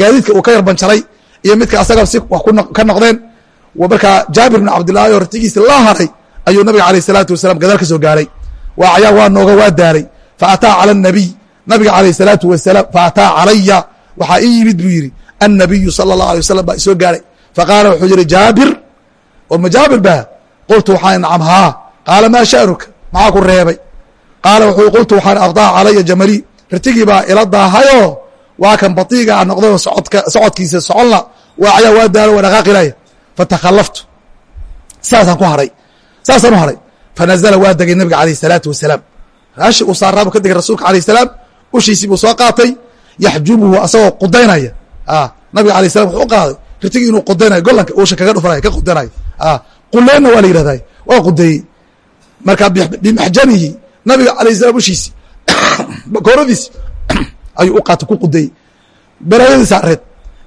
Speaker 1: gaadiidka uu ka yarbanjalay iyo midka asaga si wax ka noqdeen. Markaa jaabir bn cabdillahi oo ratigiisa la haray ayuu nabiga alayh salaatu wasalam gadaal ka soo gaaray waacayaa waa nooga waa daaray. Fa ataa cala nabiy nabiga alayh salaatu wasalaam fa ataa calaya. Waxaa ii yimid buu yidhi annabiyu sala allahu alay wasalam baa isoo gaaray. Faqaala wuxuu yihi jaabir. Ma jaabir ba qultu waxaan nacam haa qaala maa sha'nuka maxaa ku reebay? Qaala wuxuu qultu waxaan abdaa calaya jamali. Rtigii baa ila daahayoo waa kan batiiga a noqdayoo socodkiisa soconla waacayaa waa daalo waa dhaqaaqilaya fatakhalaftu saasaan ku haray saasaan u haray fanazala waa degay nabiga alayh salaatu wasalaam raashi uu saaraabu ka degay rasuulka alayh salaam ushiisii buu soo qaatay yaxjubuhu asagoo qudaynaya nabiga alayh salam wuxuu u qaaday rirtigii inuu qudaynayo gollanka uusha kaga dhufanaya ka qudanayo quleenna waa la yihahday waa qudeeyey marka bimaxjanihi nabiga alayh salam ushiisi bakooradiisi ayuu u qaatay ku qudeeyey balaayadii saareed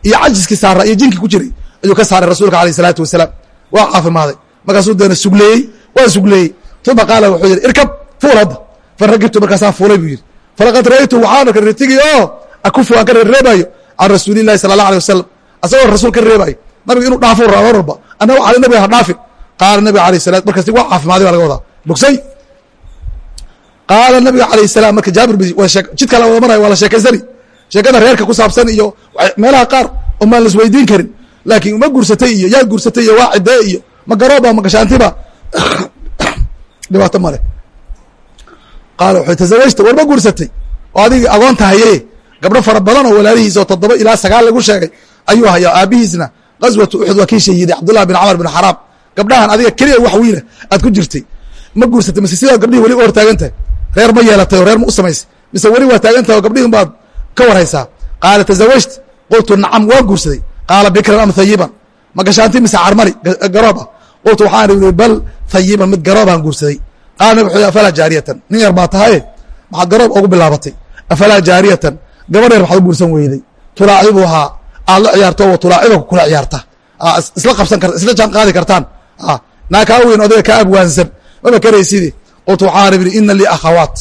Speaker 1: iyo cajiskii saara iyo jinkii ku jiray ayuu ka saaray rasuulka aleyh isalaatu wasalaam. Waa caafimaaday markaasuu deena sugleeyey waa sugleeyey. Uma qaala wuxuu yidhi irkab fuul hadda. Faragibtu markaasaan fuulay buu yidhi. Falaqad ra'aytu waxaan arkay ritigii oo akufu aan ka reereebayo can rasuuli llahi sala allah alيh wasalam asagoo rasuul ka reebayo nabiga inuu dhaafo raba mar walba. Anna waxa nabiga ha dhaafin. Qaala nabiga alayh salat markaas waa caafimaaday baa laga wadaa. Bogsay qaala nabiga alayh salam marka jaabir jidka la wada maraya waa la sheekaysani sheekada reerka ku saabsan iyo meelaha qaar oo maan la isweydiin karin. Laakiin ma guursatay iyo yaad guursatay iyo waa cidee iyo ma garooba ma gashaantiba. Dhibaato male qaala wuxuu tasawajta war ma guursatay. Oo adigii agoonta haye gabdho fara badan oo walaalihiis oo toddoba ilaa sagaal lagu sheegay ayuu hayaa aabihiisna gaswatu uxud waa kii shahiiday cabdullah bin camar bin xaraam. Gabdhahan adiga keliya wax wiila aad ku jirtay. Ma guursatay mise sidaad gabdhihi weli u hor taagan tahay? Reer ma yeelatay oo reer ma u samaysay. Mise weli waa taagan tahay oo gabdhihin baad ka warhaysaa? Qaala tasawajta qultu nacam waa guursaday. Qaala bikran am hayiban ma gashaanti mise carmari garoob ah qultu waxaan ii bal hayiban mid garoobaan guursaday. Qaala nabig wuxuu afalaa jaariyatan? Nin yar baa tahaye maxaad garoob ugu bilaabatay. Afalaa jaariyatan? Gabar yar maxaad u guursan weyday tulaacibuhaa aad la ciyaarto wa tulaacibuka kula ciyaarta. Isla qabsan karta isla jaan qaadi kartaan. Naa kaa weyn odayga kaa abwaansan maba karaysidi qultu waxaan ihi ina lii akhawaat.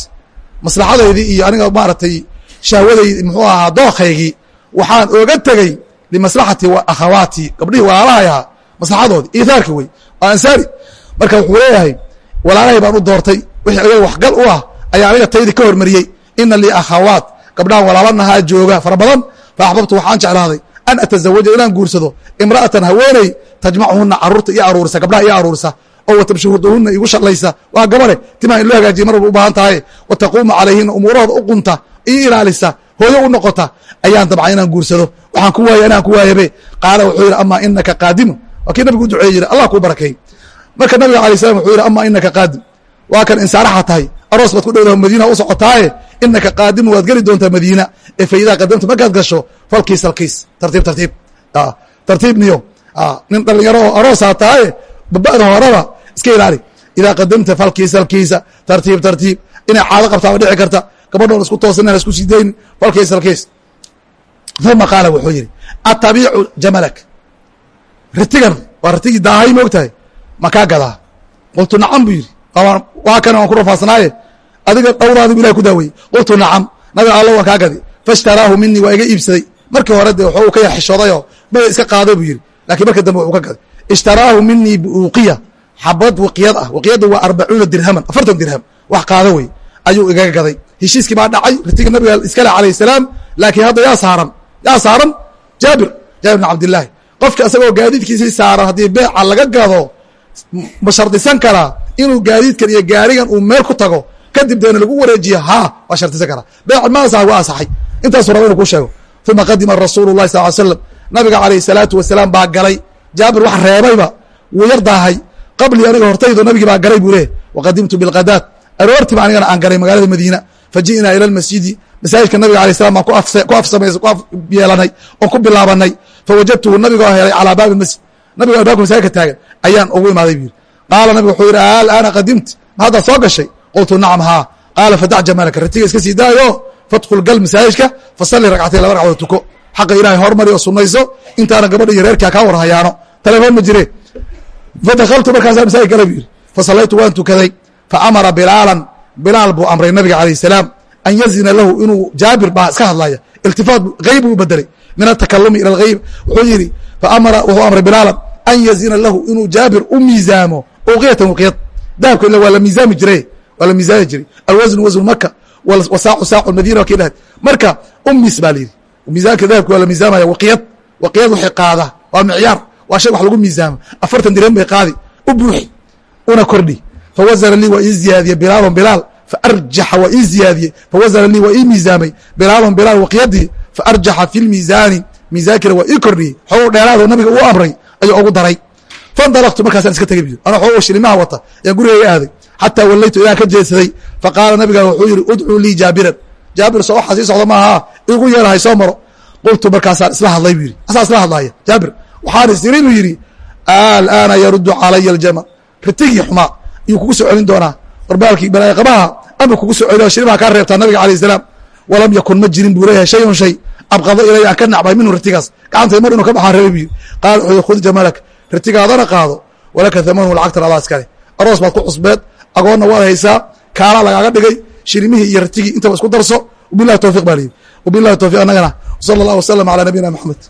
Speaker 1: Maslaxadaydii iyo aniga maaragtay shahwadaydi muxuu ahaa dookaygii waxaan oga tegey limaslaxati akhawaati gabdhihii walaalahay ahaa maslaxadoodii iithaarki wey waa ansaari. Marka wuxuu leeyahay walaalahay baan u doortay wixii ayaga waxgal u ah ayaa aniga taydii ka hormariyey. Ina lii akhawaat gabdhahan walaalanahaa jooga fara badan fa axbabtu waxaan jeclaaday an atazawaja inaan guursado imra'atan haweeney tajmachuhuna carruurta iyo aruurisa gabdhaha iyo aruurisa oo watabshuruduhuna igu shalaysa waa gabare timaa in loo mar walba u baahan tahay wa taquuma calayhina umuurahooda u qunta iyo ilaalisa hooyo u noqota ayaan dabca inaan guursado. Waxaan ku waaya inaan ku waayabe qaala wuxuu yidhi amaa inaka qaadimun waa kii nabigu duceeye yiri allah kuu barakeey marka nabiga alay slam wuxuu yidhi amaa inaka qaadim waa kan insaaraxa tahay. Aroos baad ku dhowdaha madiina u socotaaye. Inaka qaadimun waad geli doontaa madiina. Ee faidaa qadamta markaad gasho falkiis alkiis tartiib tartiib. Tartiib niyo. Nin dhalinyaro oo aroosaa tahaye baba'da horaba iska ilaali. Idaa qadamta falkiis alkiisa tartiib tartiib. Inay caado qabtaaba dhici karta gabadhoon isku toosan isku sii daynin falkiis alkiis uma qaala wuxuu yidhi atabiicu jamalak. Ritigan waa ritigii daahay moogtahay ma kaa gadaa? Qultu nacam buu yidhi. Waa kana waan ku rafaadsanaaye adiga dhowraadibu ilahi ku daaweyey qultu nacam. Nabiga alla waan kaa gadi faishtaraahu minii waa iga iibsaday. Markii hore dee waxuu ka yaxishoodayo maya iska qaado buu yidhi. Lakiin marka dambe wuxuu ka gaday. Ishtaraahu minii biuqiya xabad waqiyad ah. Waqiyadda waa arbacuuna dirhaman afartan dirham. Wax qaado wey. Ayuu igaga gaday heshiiskii baa dhacay ritiga nabiga iskale alayh salaam laakiin hadda yaa saaran. Yaa saaran jaabir jaabir bin cabdillaahi qofka isagoo gaadiidkiisii saaran haddii beeca laga gado ma shardisan karaa inuu gaadiidkan iyo gaarigan uu meel ku tago kadib deena lagu wareejiyo haa waa shardisan karaa beec ma waa asaxay intaasuu raba inu ku sheego uma qadima rasuulu llahi sal slam nabiga calayh salaatu wasalaam baa galay. Jaabir wax reebayba wuu yar daahay. Aniga hortaydo nabigii baa galay buu leeh waqadimtu bilqadaad aroortiiba anigana aan galay magaalada madiina faji'naa ila lmasjidi masaajidka nabiga alay slam baan yeelanay oon ku bilaabanay fawajadtuhu nabigoo helay calaa baabi masjid nabigo albaabka masaajidka taagan ayaan ugu imaaday buu yidhi qaala nabiga wuxuu yidhi alaana qadimt ma soo gashay qultu nacam haa qaala fadac jamalaka ratiga iska sii daayo fadkhul gal masaajidka fasalli ragcatayn laba ragcadood tuko xaqa ilaahay hormari oo sunnayso intaana gabadha iyo reerkaa kaa war telefoon ma jire fadakaltu markaasaa masaajid gala buu yidhi fasallaytu waan tukaday faamara bilaalan bilaal buu amray nabiga calayh salaam an yazina lahu inuu jaabir baa iska hadlaya iltifaat hayb buu bedelay min atakalumi ila alghayb. Wuxuu yidhi faamara wuxuu amray bilaalan an yazina lahu inuu jaabir u miisaamo. Uqiyatan uqiyad dahabka ila waa la miisaami jiray waa la miisaami jiray. Alwasnu wasnu maka wasaacu saacu madina waa kii dhahay. Marka umis baa la yidhi. Miisaanka dahabka waa la miisaamaya waqiyad waqiyad waxay qaada waa micyaar waa shay wax lagu miisaamo afartan dirham bay qaadi u buuxi una kordhi fawazana lii waa ii ziyaadiyey bilaalon bilaal faarjaxa waa ii ziyaadiyey fawazana lii waa ii miisaamay bilaalon bilaal waqyadii faarjaxa fi lmiisaani miisaankina waa ii kordhiyey xogow dheeraadoo nabiga uu amray ayuu ugu daray fandalaktu markaasaan iska tegey bu anaa xogow shilimaha wata ayaan gurigayga aaday xataa wallaytu ilaan ka jeedsaday faqaala nabiga wuxuu yihi udcuu lii jaabiran jaabir soo waxaa sii socda maaha igu yeerahay soo maro qultu markaasaan isla hadlay bu yidhi asaa isla hadlaaya jaabir waxaan isiri buu yidhi alaana yaruddu calaya aljamal ritigii xumaa iyuu kugu soo celin doonaa warbaalkii balaaqabaha ama kugu soo celin shilimaha kaa reebtaa nabiga alayh salaam. Walam yakun ma jirin buu leeyahay shayun shay. Abqado ilay aan ka nacbay minhu ratigaas gacantay mar inuu ka baxaan rabay bu yiri qaala wuxuu khud jamalak ratigaadana qaado. Walaka thamanuhu lacagtan adaa iskale aroos baad ku cusbeed. Agoonna waad haysaa. Kaalaa lagaaga dhigay. Shirimihii iyo ratigii intaba isku darso. Wabilahi towfiq baa la yidhi. Wabilahi towfiq annagana. Wsala allah wasalam calaa nabiyina maxamed